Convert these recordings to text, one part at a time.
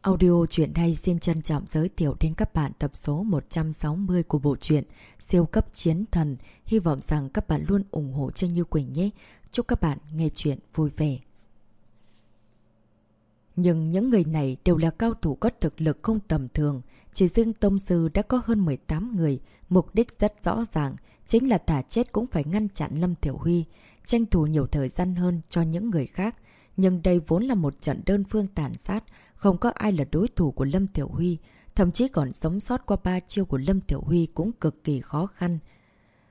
Audio truyện hay xin trân trọng giới thiệu đến các bạn tập số 160 của bộ truyện Siêu cấp chiến thần. Hy vọng rằng các bạn luôn ủng hộ cho Như Quỳnh nhé. Chúc các bạn nghe truyện vui vẻ. Nhưng những người này đều là cao thủ có thực lực không tầm thường. Chỉ riêng Tông Sư đã có hơn 18 người. Mục đích rất rõ ràng, chính là thả chết cũng phải ngăn chặn Lâm Tiểu Huy, tranh thủ nhiều thời gian hơn cho những người khác. Nhưng đây vốn là một trận đơn phương tàn sát, không có ai là đối thủ của Lâm Tiểu Huy, thậm chí còn sống sót qua ba chiêu của Lâm Tiểu Huy cũng cực kỳ khó khăn.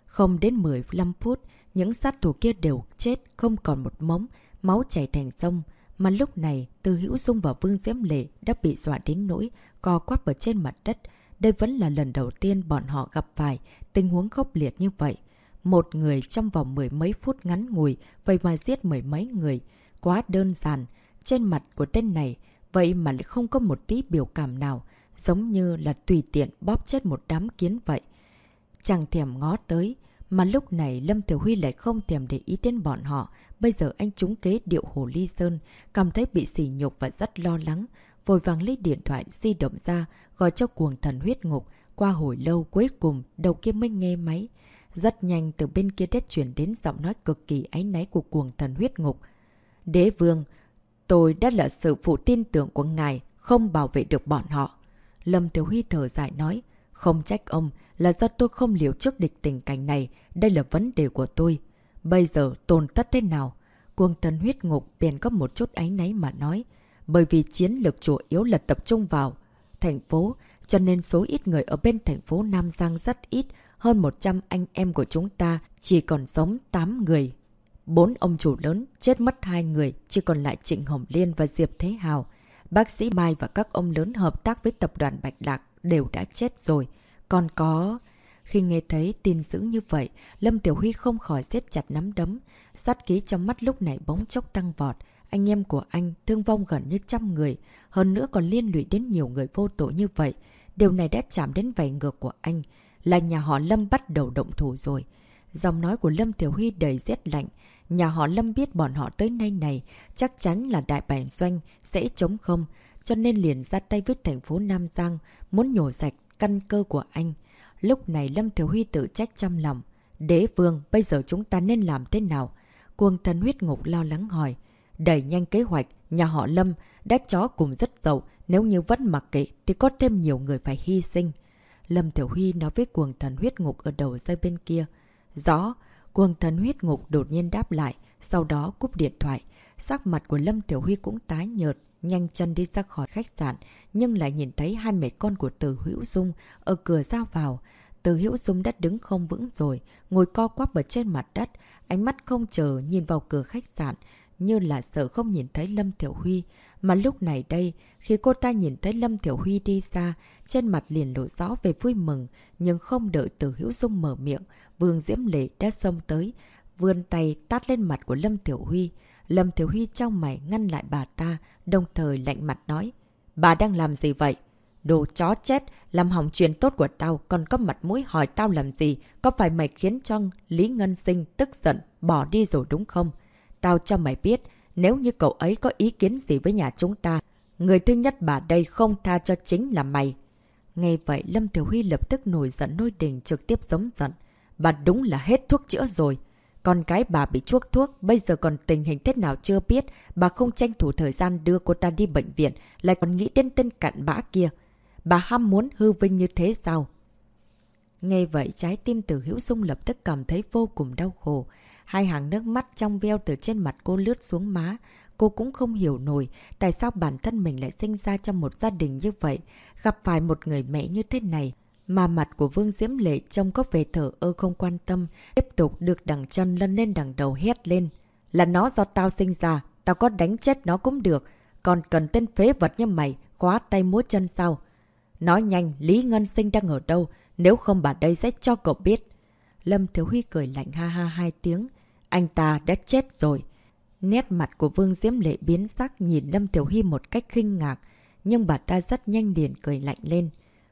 Không đến 15 phút, những sát thủ kia đều chết, không còn một mống, máu chảy thành sông. Mà lúc này, Từ Hữu Dung và Vương Diễm Lệ đã bị dọa đến nỗi, co quắp ở trên mặt đất. Đây vẫn là lần đầu tiên bọn họ gặp phải tình huống khốc liệt như vậy. Một người trong vòng mười mấy phút ngắn ngủi, vậy mà giết mười mấy người. Quá đơn giản. Trên mặt của tên này, vậy mà lại không có một tí biểu cảm nào, giống như là tùy tiện bóp chết một đám kiến vậy. Chẳng thèm ngó tới, mà lúc này Lâm Thiểu Huy lại không thèm để ý đến bọn họ. Bây giờ anh trúng kế điệu Hồ Ly Sơn, cảm thấy bị sỉ nhục và rất lo lắng. Vội vàng lấy điện thoại di động ra, gọi cho cuồng thần huyết ngục. Qua hồi lâu cuối cùng, đầu kia mới nghe máy. Rất nhanh từ bên kia đất chuyển đến giọng nói cực kỳ ánh náy của cuồng thần huyết ngục. Đế vương, tôi đã là sự phụ tin tưởng của ngài, không bảo vệ được bọn họ. Lâm thiếu Huy thở dài nói, không trách ông, là do tôi không liều trước địch tình cảnh này, đây là vấn đề của tôi. Bây giờ tồn tất thế nào? Cuồng thần huyết ngục bèn có một chút áy náy mà nói, bởi vì chiến lược chủ yếu là tập trung vào thành phố, cho nên số ít người ở bên thành phố Nam Giang rất ít, hơn 100 anh em của chúng ta chỉ còn sống 8 người. Bốn ông chủ lớn chết mất hai người, chỉ còn lại Trịnh Hồng Liên và Diệp Thế Hào. Bác sĩ Mai và các ông lớn hợp tác với tập đoàn Bạch Lạc đều đã chết rồi. Còn có... Khi nghe thấy tin dữ như vậy, Lâm Tiểu Huy không khỏi siết chặt nắm đấm. Sát ký trong mắt lúc này bóng chốc tăng vọt. Anh em của anh thương vong gần như trăm người, hơn nữa còn liên lụy đến nhiều người vô tội như vậy. Điều này đã chạm đến vảy ngược của anh, là nhà họ Lâm bắt đầu động thủ rồi. Dòng nói của Lâm Tiểu Huy đầy rét lạnh. Nhà họ Lâm biết bọn họ tới nay này chắc chắn là đại bản doanh sẽ chống không, cho nên liền ra tay với thành phố Nam Giang, muốn nhổ sạch căn cơ của anh. Lúc này Lâm thiếu Huy tự trách trong lòng. Đế vương, bây giờ chúng ta nên làm thế nào? Cuồng thần huyết ngục lo lắng hỏi. Đẩy nhanh kế hoạch, nhà họ Lâm đã chó cùng rất giàu, nếu như vẫn mặc kệ thì có thêm nhiều người phải hy sinh. Lâm Tiểu Huy nói với cuồng thần huyết ngục ở đầu dây bên kia. Rõ, quang thần huyết ngục đột nhiên đáp lại, sau đó cúp điện thoại. Sắc mặt của Lâm Tiểu Huy cũng tái nhợt, nhanh chân đi ra khỏi khách sạn, nhưng lại nhìn thấy hai mẹ con của Từ Hữu Dung ở cửa ra vào. Từ Hữu Dung đã đứng không vững rồi, ngồi co quắp ở trên mặt đất, ánh mắt không chờ nhìn vào cửa khách sạn, như là sợ không nhìn thấy Lâm Tiểu Huy. Mà lúc này đây, khi cô ta nhìn thấy Lâm Tiểu Huy đi xa, trên mặt liền lộ rõ về vui mừng, nhưng không đợi từ hữu dung mở miệng, Vương Diễm Lệ đã xông tới, vươn tay tát lên mặt của Lâm Tiểu Huy. Lâm Tiểu Huy trong mày ngăn lại bà ta, đồng thời lạnh mặt nói, bà đang làm gì vậy? Đồ chó chết, làm hỏng chuyện tốt của tao, còn có mặt mũi hỏi tao làm gì, có phải mày khiến cho Lý Ngân Sinh tức giận, bỏ đi rồi đúng không? Tao cho mày biết, nếu như cậu ấy có ý kiến gì với nhà chúng ta, người thứ nhất bà đây không tha cho chính là mày. Nghe vậy, Lâm Thiểu Huy lập tức nổi giận nôi đình trực tiếp giống giận. Bà đúng là hết thuốc chữa rồi. Con cái bà bị chuốc thuốc, bây giờ còn tình hình thế nào chưa biết, bà không tranh thủ thời gian đưa cô ta đi bệnh viện, lại còn nghĩ đến tên cặn bã kia. Bà ham muốn hư vinh như thế sao? Nghe vậy, trái tim từ Hữu Dung lập tức cảm thấy vô cùng đau khổ. Hai hàng nước mắt trong veo từ trên mặt cô lướt xuống má. Cô cũng không hiểu nổi tại sao bản thân mình lại sinh ra trong một gia đình như vậy, gặp phải một người mẹ như thế này. Mà mặt của Vương Diễm Lệ trông có vẻ thở ơ không quan tâm, tiếp tục được đằng chân lân lên đằng đầu hét lên. Là nó do tao sinh ra, tao có đánh chết nó cũng được, còn cần tên phế vật như mày, khóa tay múa chân sao? Nói nhanh, Lý Ngân Sinh đang ở đâu, nếu không bà đây sẽ cho cậu biết. Lâm Thiếu Huy cười lạnh ha ha hai tiếng, anh ta đã chết rồi. Nét mặt của Vương Diễm Lệ biến sắc nhìn Lâm Tiểu Hy một cách khinh ngạc, nhưng bà ta rất nhanh liền cười lạnh lên.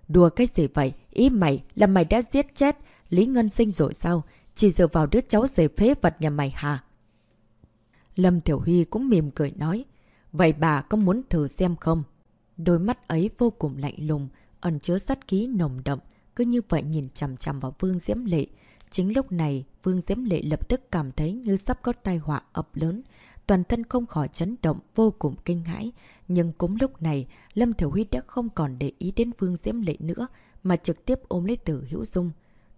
Đùa cái gì vậy? Ý mày là mày đã giết chết Lý Ngân Sinh rồi sao? Chỉ dựa vào đứa cháu rể phế vật nhà mày hả? Lâm Tiểu Hy cũng mỉm cười nói. Vậy bà có muốn thử xem không? Đôi mắt ấy vô cùng lạnh lùng, ẩn chứa sát khí nồng đậm, cứ như vậy nhìn chằm chằm vào Vương Diễm Lệ. Chính lúc này, Vương Diễm Lệ lập tức cảm thấy như sắp có tai họa ập lớn. Toàn thân không khỏi chấn động, vô cùng kinh hãi. Nhưng cũng lúc này, Lâm Thiểu Huy đã không còn để ý đến Vương Diễm Lệ nữa, mà trực tiếp ôm lấy Tử Hữu Dung.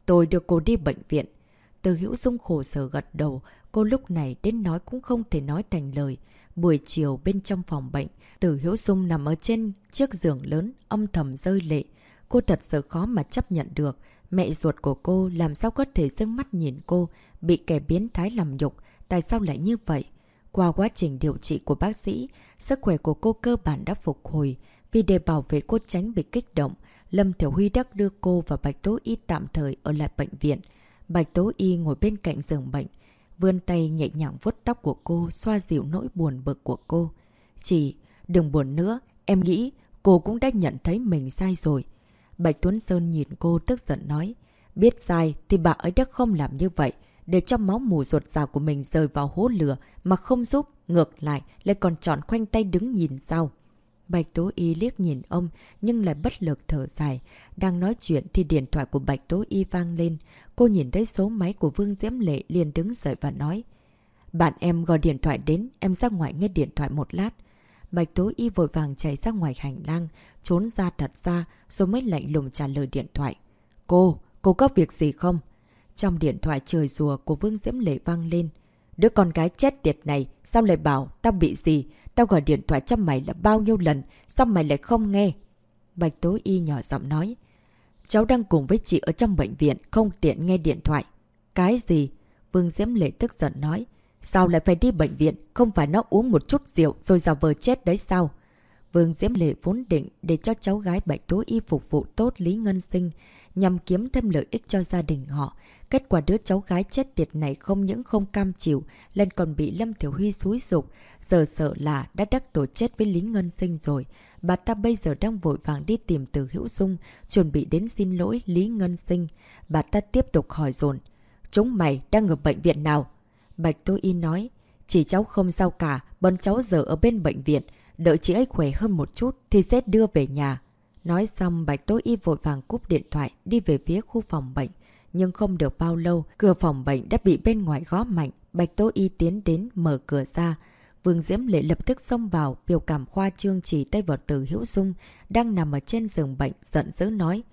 Tôi đưa cô đi bệnh viện. Tử Hữu Dung khổ sở gật đầu, cô lúc này đến nói cũng không thể nói thành lời. Buổi chiều bên trong phòng bệnh, Tử hữu Dung nằm ở trên chiếc giường lớn, âm thầm rơi lệ. Cô thật sự khó mà chấp nhận được. Mẹ ruột của cô làm sao có thể dưng mắt nhìn cô, bị kẻ biến thái làm nhục, tại sao lại như vậy? Qua quá trình điều trị của bác sĩ, sức khỏe của cô cơ bản đã phục hồi. Vì để bảo vệ cô tránh bị kích động, Lâm Thiểu Huy đắc đưa cô và Bạch Tố Y tạm thời ở lại bệnh viện. Bạch Tố Y ngồi bên cạnh giường bệnh, vươn tay nhẹ nhàng vuốt tóc của cô, xoa dịu nỗi buồn bực của cô. Chỉ, đừng buồn nữa, em nghĩ cô cũng đã nhận thấy mình sai rồi. Bạch Tuấn Sơn nhìn cô tức giận nói, biết sai thì bà ấy đã không làm như vậy, để cho máu mù ruột rào của mình rơi vào hố lửa mà không giúp, ngược lại lại còn chọn khoanh tay đứng nhìn sau. Bạch Tố Y liếc nhìn ông nhưng lại bất lực thở dài. Đang nói chuyện thì điện thoại của Bạch Tố Y vang lên. Cô nhìn thấy số máy của Vương Diễm Lệ liền đứng dậy và nói. Bạn em gọi điện thoại đến, em ra ngoài nghe điện thoại một lát. Bạch Tố Y vội vàng chạy ra ngoài hành lang, trốn ra thật ra rồi mới lạnh lùng trả lời điện thoại. Cô, cô có việc gì không? Trong điện thoại trời rùa của Vương Diễm Lệ vang lên. Đứa con gái chết tiệt này, sao lại bảo tao bị gì? Tao gọi điện thoại cho mày là bao nhiêu lần, sao mày lại không nghe? Bạch Tố Y nhỏ giọng nói. Cháu đang cùng với chị ở trong bệnh viện, không tiện nghe điện thoại. Cái gì? Vương Diễm Lệ tức giận nói. Sao lại phải đi bệnh viện, không phải nó uống một chút rượu rồi giả vờ chết đấy sao? Vương Diễm Lệ vốn định để cho cháu gái Bạch Tố Y phục vụ tốt Lý Ngân Sinh, nhằm kiếm thêm lợi ích cho gia đình họ. Kết quả đứa cháu gái chết tiệt này không những không cam chịu, lên còn bị Lâm Thiểu Huy xúi dục Giờ sợ là đã đắc tổ chết với Lý Ngân Sinh rồi. Bà ta bây giờ đang vội vàng đi tìm từ Hữu Dung, chuẩn bị đến xin lỗi Lý Ngân Sinh. Bà ta tiếp tục hỏi dồn Chúng mày đang ở bệnh viện nào? Bạch Tô Y nói. Chỉ cháu không sao cả, bọn cháu giờ ở bên bệnh viện. Đợi chị ấy khỏe hơn một chút thì sẽ đưa về nhà. Nói xong Bạch Tố Y vội vàng cúp điện thoại đi về phía khu phòng bệnh. Nhưng không được bao lâu, cửa phòng bệnh đã bị bên ngoài gó mạnh. Bạch Tố Y tiến đến mở cửa ra. Vương Diễm Lệ lập tức xông vào, biểu cảm khoa trương chỉ tay vào từ Hữu Dung, đang nằm ở trên giường bệnh, giận dữ nói.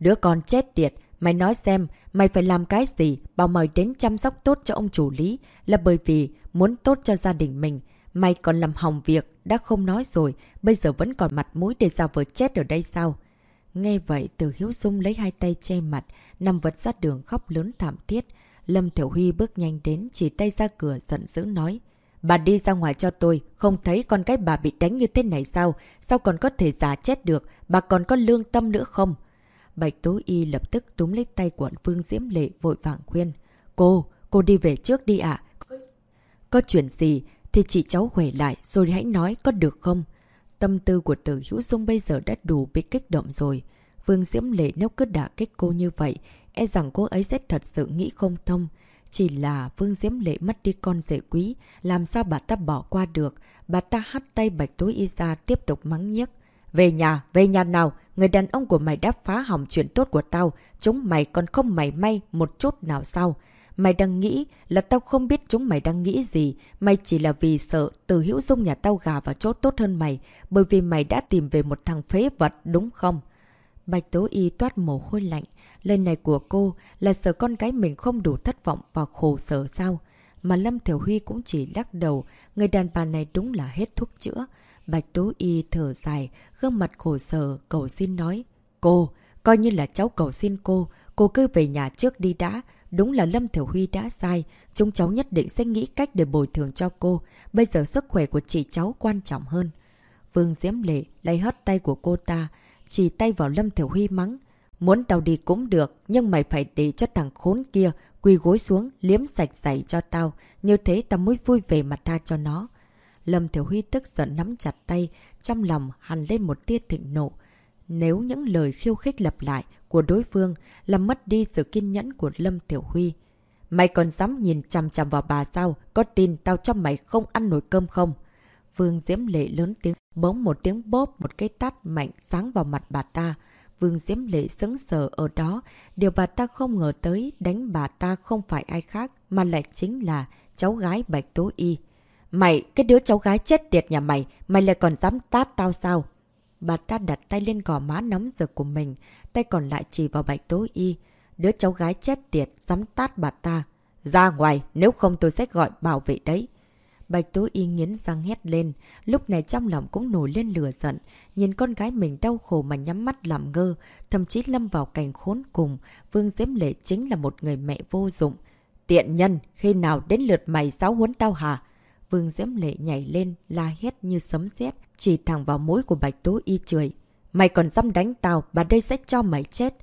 Đứa con chết tiệt, mày nói xem, mày phải làm cái gì, bảo mời đến chăm sóc tốt cho ông chủ lý, là bởi vì muốn tốt cho gia đình mình. Mày còn làm hỏng việc, đã không nói rồi, bây giờ vẫn còn mặt mũi để ra vợ chết ở đây sao? Nghe vậy, từ Hiếu Dung lấy hai tay che mặt, nằm vật ra đường khóc lớn thảm thiết. Lâm Thiểu Huy bước nhanh đến, chỉ tay ra cửa giận dữ nói. Bà đi ra ngoài cho tôi, không thấy con cái bà bị đánh như thế này sao? Sao còn có thể giả chết được? Bà còn có lương tâm nữa không? Bạch Tố Y lập tức túm lấy tay của Vương Diễm Lệ vội vàng khuyên. Cô, cô đi về trước đi ạ. Có chuyện gì thì chị cháu khỏe lại rồi hãy nói có được không? Tâm tư của tử hữu dung bây giờ đã đủ bị kích động rồi. Vương Diễm Lệ nếu cứ đả kích cô như vậy, e rằng cô ấy sẽ thật sự nghĩ không thông. Chỉ là Vương Diễm Lệ mất đi con rể quý, làm sao bà ta bỏ qua được. Bà ta hắt tay bạch tối y ra tiếp tục mắng nhiếc. Về nhà, về nhà nào, người đàn ông của mày đã phá hỏng chuyện tốt của tao, chúng mày còn không mày may một chút nào sao. Mày đang nghĩ là tao không biết chúng mày đang nghĩ gì, mày chỉ là vì sợ từ hữu dung nhà tao gà vào chỗ tốt hơn mày, bởi vì mày đã tìm về một thằng phế vật đúng không? Bạch Tố Y toát mồ hôi lạnh, lời này của cô là sợ con cái mình không đủ thất vọng và khổ sở sao? Mà Lâm Thiểu Huy cũng chỉ lắc đầu, người đàn bà này đúng là hết thuốc chữa. Bạch Tố Y thở dài, gương mặt khổ sở, cầu xin nói. Cô, coi như là cháu cầu xin cô, cô cứ về nhà trước đi đã. Đúng là Lâm Thiểu Huy đã sai, chúng cháu nhất định sẽ nghĩ cách để bồi thường cho cô. Bây giờ sức khỏe của chị cháu quan trọng hơn. Vương Diễm Lệ lấy hất tay của cô ta, chỉ tay vào Lâm Thiểu Huy mắng. Muốn tao đi cũng được, nhưng mày phải để cho thằng khốn kia quỳ gối xuống, liếm sạch giày cho tao. Như thế tao mới vui về mặt tha cho nó. Lâm Thiểu Huy tức giận nắm chặt tay, trong lòng hằn lên một tia thịnh nộ. Nếu những lời khiêu khích lặp lại của đối phương làm mất đi sự kiên nhẫn của Lâm Thiểu Huy. Mày còn dám nhìn chằm chằm vào bà sao? Có tin tao cho mày không ăn nổi cơm không? Vương Diễm Lệ lớn tiếng, bỗng một tiếng bóp một cái tát mạnh sáng vào mặt bà ta. Vương Diễm Lệ sững sờ ở đó. Điều bà ta không ngờ tới đánh bà ta không phải ai khác mà lại chính là cháu gái Bạch Tố Y. Mày, cái đứa cháu gái chết tiệt nhà mày, mày lại còn dám tát tao sao? Bà ta đặt tay lên gò má nóng rực của mình, tay còn lại chỉ vào Bạch Tố Y. Đứa cháu gái chết tiệt, dám tát bà ta. Ra ngoài, nếu không tôi sẽ gọi bảo vệ đấy. Bạch Tố Y nghiến răng hét lên, lúc này trong lòng cũng nổi lên lửa giận, nhìn con gái mình đau khổ mà nhắm mắt làm ngơ, thậm chí lâm vào cảnh khốn cùng, Vương Diễm Lệ chính là một người mẹ vô dụng. Tiện nhân, khi nào đến lượt mày giáo huấn tao hả? Vương Diễm Lệ nhảy lên, la hét như sấm sét chỉ thẳng vào mũi của Bạch Tố Y chửi. Mày còn dám đánh tao, bà đây sẽ cho mày chết.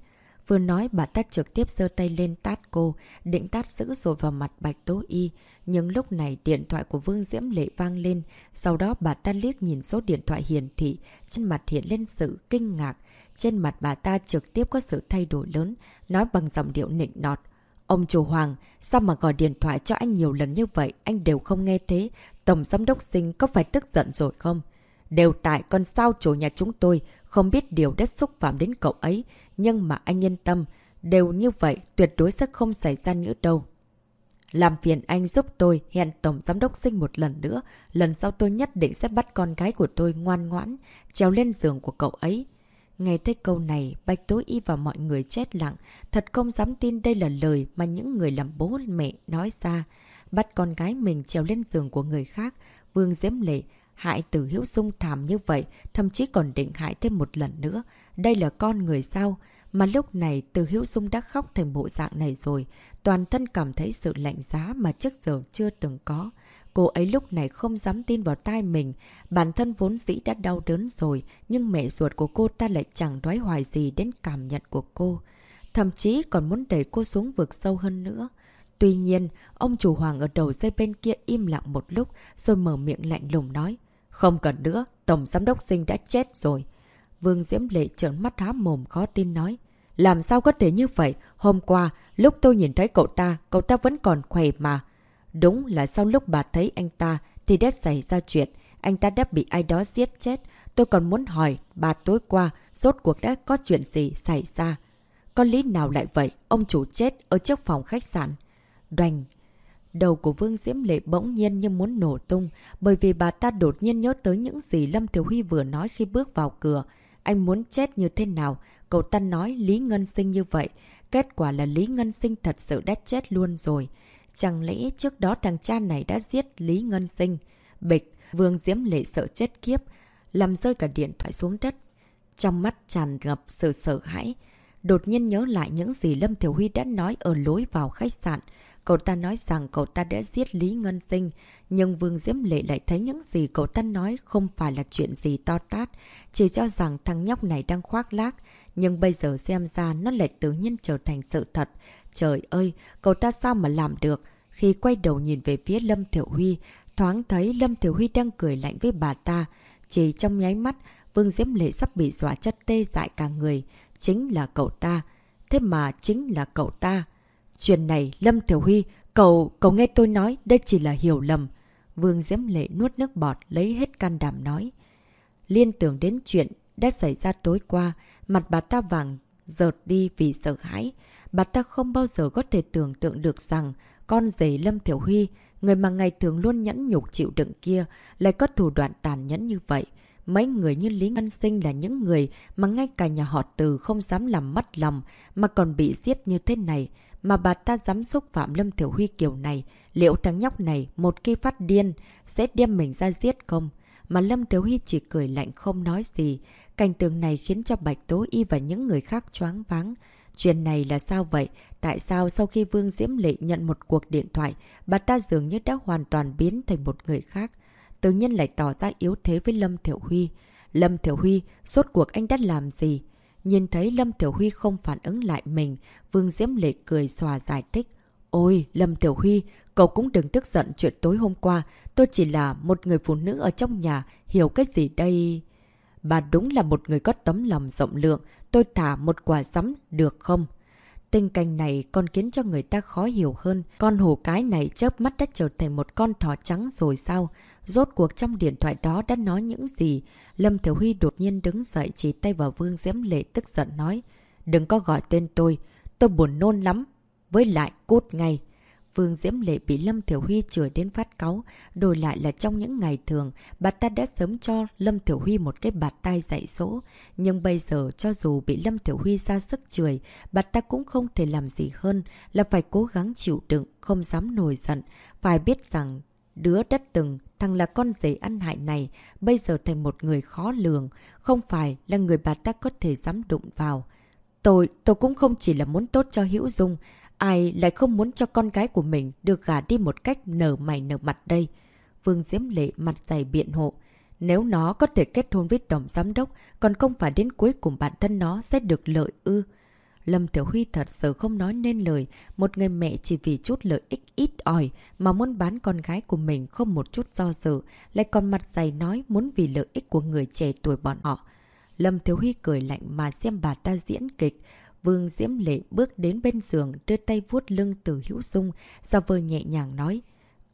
Vừa nói bà ta trực tiếp giơ tay lên tát cô, định tát dữ rồi vào mặt Bạch Tố Y. Nhưng lúc này điện thoại của Vương Diễm Lệ vang lên, sau đó bà ta liếc nhìn số điện thoại hiển thị, trên mặt hiện lên sự kinh ngạc. Trên mặt bà ta trực tiếp có sự thay đổi lớn, nói bằng giọng điệu nịnh nọt. Ông chủ Hoàng, sao mà gọi điện thoại cho anh nhiều lần như vậy, anh đều không nghe thế. Tổng giám đốc sinh có phải tức giận rồi không? Đều tại con sao chủ nhà chúng tôi không biết điều đất xúc phạm đến cậu ấy. Nhưng mà anh yên tâm, đều như vậy tuyệt đối sẽ không xảy ra nữa đâu. Làm phiền anh giúp tôi hẹn Tổng Giám đốc sinh một lần nữa. Lần sau tôi nhất định sẽ bắt con gái của tôi ngoan ngoãn, trèo lên giường của cậu ấy. Nghe thấy câu này, Bạch Tối Y và mọi người chết lặng. Thật không dám tin đây là lời mà những người làm bố mẹ nói ra. Bắt con gái mình trèo lên giường của người khác. Vương Diễm Lệ hại tử Hiếu Dung thảm như vậy, thậm chí còn định hại thêm một lần nữa. Đây là con người sao? Mà lúc này từ Hiếu Dung đã khóc thành bộ dạng này rồi. Toàn thân cảm thấy sự lạnh giá mà trước giờ chưa từng có. Cô ấy lúc này không dám tin vào tai mình. Bản thân vốn dĩ đã đau đớn rồi, nhưng mẹ ruột của cô ta lại chẳng đoái hoài gì đến cảm nhận của cô. Thậm chí còn muốn đẩy cô xuống vực sâu hơn nữa. Tuy nhiên, ông chủ hoàng ở đầu dây bên kia im lặng một lúc, rồi mở miệng lạnh lùng nói. Không cần nữa, Tổng Giám đốc Sinh đã chết rồi. Vương Diễm Lệ trợn mắt há mồm khó tin nói. Làm sao có thể như vậy? Hôm qua, lúc tôi nhìn thấy cậu ta, cậu ta vẫn còn khỏe mà. Đúng là sau lúc bà thấy anh ta thì đã xảy ra chuyện. Anh ta đã bị ai đó giết chết. Tôi còn muốn hỏi, bà tối qua rốt cuộc đã có chuyện gì xảy ra. Có lý nào lại vậy? Ông chủ chết ở trước phòng khách sạn. Đoành. Đầu của Vương Diễm Lệ bỗng nhiên như muốn nổ tung, bởi vì bà ta đột nhiên nhớ tới những gì Lâm thiếu Huy vừa nói khi bước vào cửa. Anh muốn chết như thế nào? Cậu ta nói Lý Ngân Sinh như vậy. Kết quả là Lý Ngân Sinh thật sự đã chết luôn rồi. Chẳng lẽ trước đó thằng cha này đã giết Lý Ngân Sinh? Bịch, Vương Diễm Lệ sợ chết kiếp, làm rơi cả điện thoại xuống đất. Trong mắt tràn ngập sự sợ hãi. Đột nhiên nhớ lại những gì Lâm Thiểu Huy đã nói ở lối vào khách sạn. Cậu ta nói rằng cậu ta đã giết Lý Ngân Sinh, nhưng Vương Diễm Lệ lại thấy những gì cậu ta nói không phải là chuyện gì to tát, chỉ cho rằng thằng nhóc này đang khoác lác, nhưng bây giờ xem ra nó lại tự nhiên trở thành sự thật. Trời ơi, cậu ta sao mà làm được? Khi quay đầu nhìn về phía Lâm Thiểu Huy, thoáng thấy Lâm Thiểu Huy đang cười lạnh với bà ta. Chỉ trong nháy mắt, Vương Diễm Lệ sắp bị dọa chất tê dại cả người. Chính là cậu ta. Thế mà chính là cậu ta. Chuyện này, Lâm Thiểu Huy, cậu, cậu nghe tôi nói, đây chỉ là hiểu lầm. Vương Diễm Lệ nuốt nước bọt, lấy hết can đảm nói. Liên tưởng đến chuyện đã xảy ra tối qua, mặt bà ta vàng giợt đi vì sợ hãi. Bà ta không bao giờ có thể tưởng tượng được rằng con rể Lâm Thiểu Huy, người mà ngày thường luôn nhẫn nhục chịu đựng kia, lại có thủ đoạn tàn nhẫn như vậy. Mấy người như Lý Ngân Sinh là những người mà ngay cả nhà họ từ không dám làm mất lòng mà còn bị giết như thế này. Mà bà ta dám xúc phạm Lâm Thiểu Huy kiểu này, liệu thằng nhóc này một khi phát điên sẽ đem mình ra giết không? Mà Lâm Thiếu Huy chỉ cười lạnh không nói gì. Cảnh tượng này khiến cho Bạch Tố Y và những người khác choáng váng. Chuyện này là sao vậy? Tại sao sau khi Vương Diễm Lệ nhận một cuộc điện thoại, bà ta dường như đã hoàn toàn biến thành một người khác? Tự nhiên lại tỏ ra yếu thế với Lâm Thiểu Huy. Lâm Thiểu Huy, suốt cuộc anh đã làm gì? Nhìn thấy Lâm Thiểu Huy không phản ứng lại mình, Vương Diễm Lệ cười xòa giải thích. Ôi, Lâm Tiểu Huy, cậu cũng đừng tức giận chuyện tối hôm qua. Tôi chỉ là một người phụ nữ ở trong nhà, hiểu cái gì đây? Bà đúng là một người có tấm lòng rộng lượng, tôi thả một quả sắm được không? Tình cảnh này còn khiến cho người ta khó hiểu hơn. Con hổ cái này chớp mắt đã trở thành một con thỏ trắng rồi sao? Rốt cuộc trong điện thoại đó đã nói những gì? Lâm Thiểu Huy đột nhiên đứng dậy chỉ tay vào Vương Diễm Lệ tức giận nói. Đừng có gọi tên tôi. Tôi buồn nôn lắm. Với lại cút ngay. Vương Diễm Lệ bị Lâm Thiểu Huy chửi đến phát cáu, đổi lại là trong những ngày thường, bà ta đã sớm cho Lâm Thiểu Huy một cái bạt tay dạy dỗ. Nhưng bây giờ, cho dù bị Lâm Thiểu Huy ra sức chửi, bà ta cũng không thể làm gì hơn là phải cố gắng chịu đựng, không dám nổi giận. Phải biết rằng, đứa đất từng, thằng là con rể ăn hại này, bây giờ thành một người khó lường, không phải là người bà ta có thể dám đụng vào. Tôi, tôi cũng không chỉ là muốn tốt cho Hữu Dung, Ai lại không muốn cho con gái của mình được gả đi một cách nở mày nở mặt đây? Vương Diễm Lệ mặt dày biện hộ. Nếu nó có thể kết hôn với Tổng Giám Đốc, còn không phải đến cuối cùng bản thân nó sẽ được lợi ư. Lâm Tiểu Huy thật sự không nói nên lời, một người mẹ chỉ vì chút lợi ích ít ỏi mà muốn bán con gái của mình không một chút do dự, lại còn mặt dày nói muốn vì lợi ích của người trẻ tuổi bọn họ. Lâm Thiếu Huy cười lạnh mà xem bà ta diễn kịch, Vương Diễm Lệ bước đến bên giường, đưa tay vuốt lưng từ hữu dung, sau vơ nhẹ nhàng nói.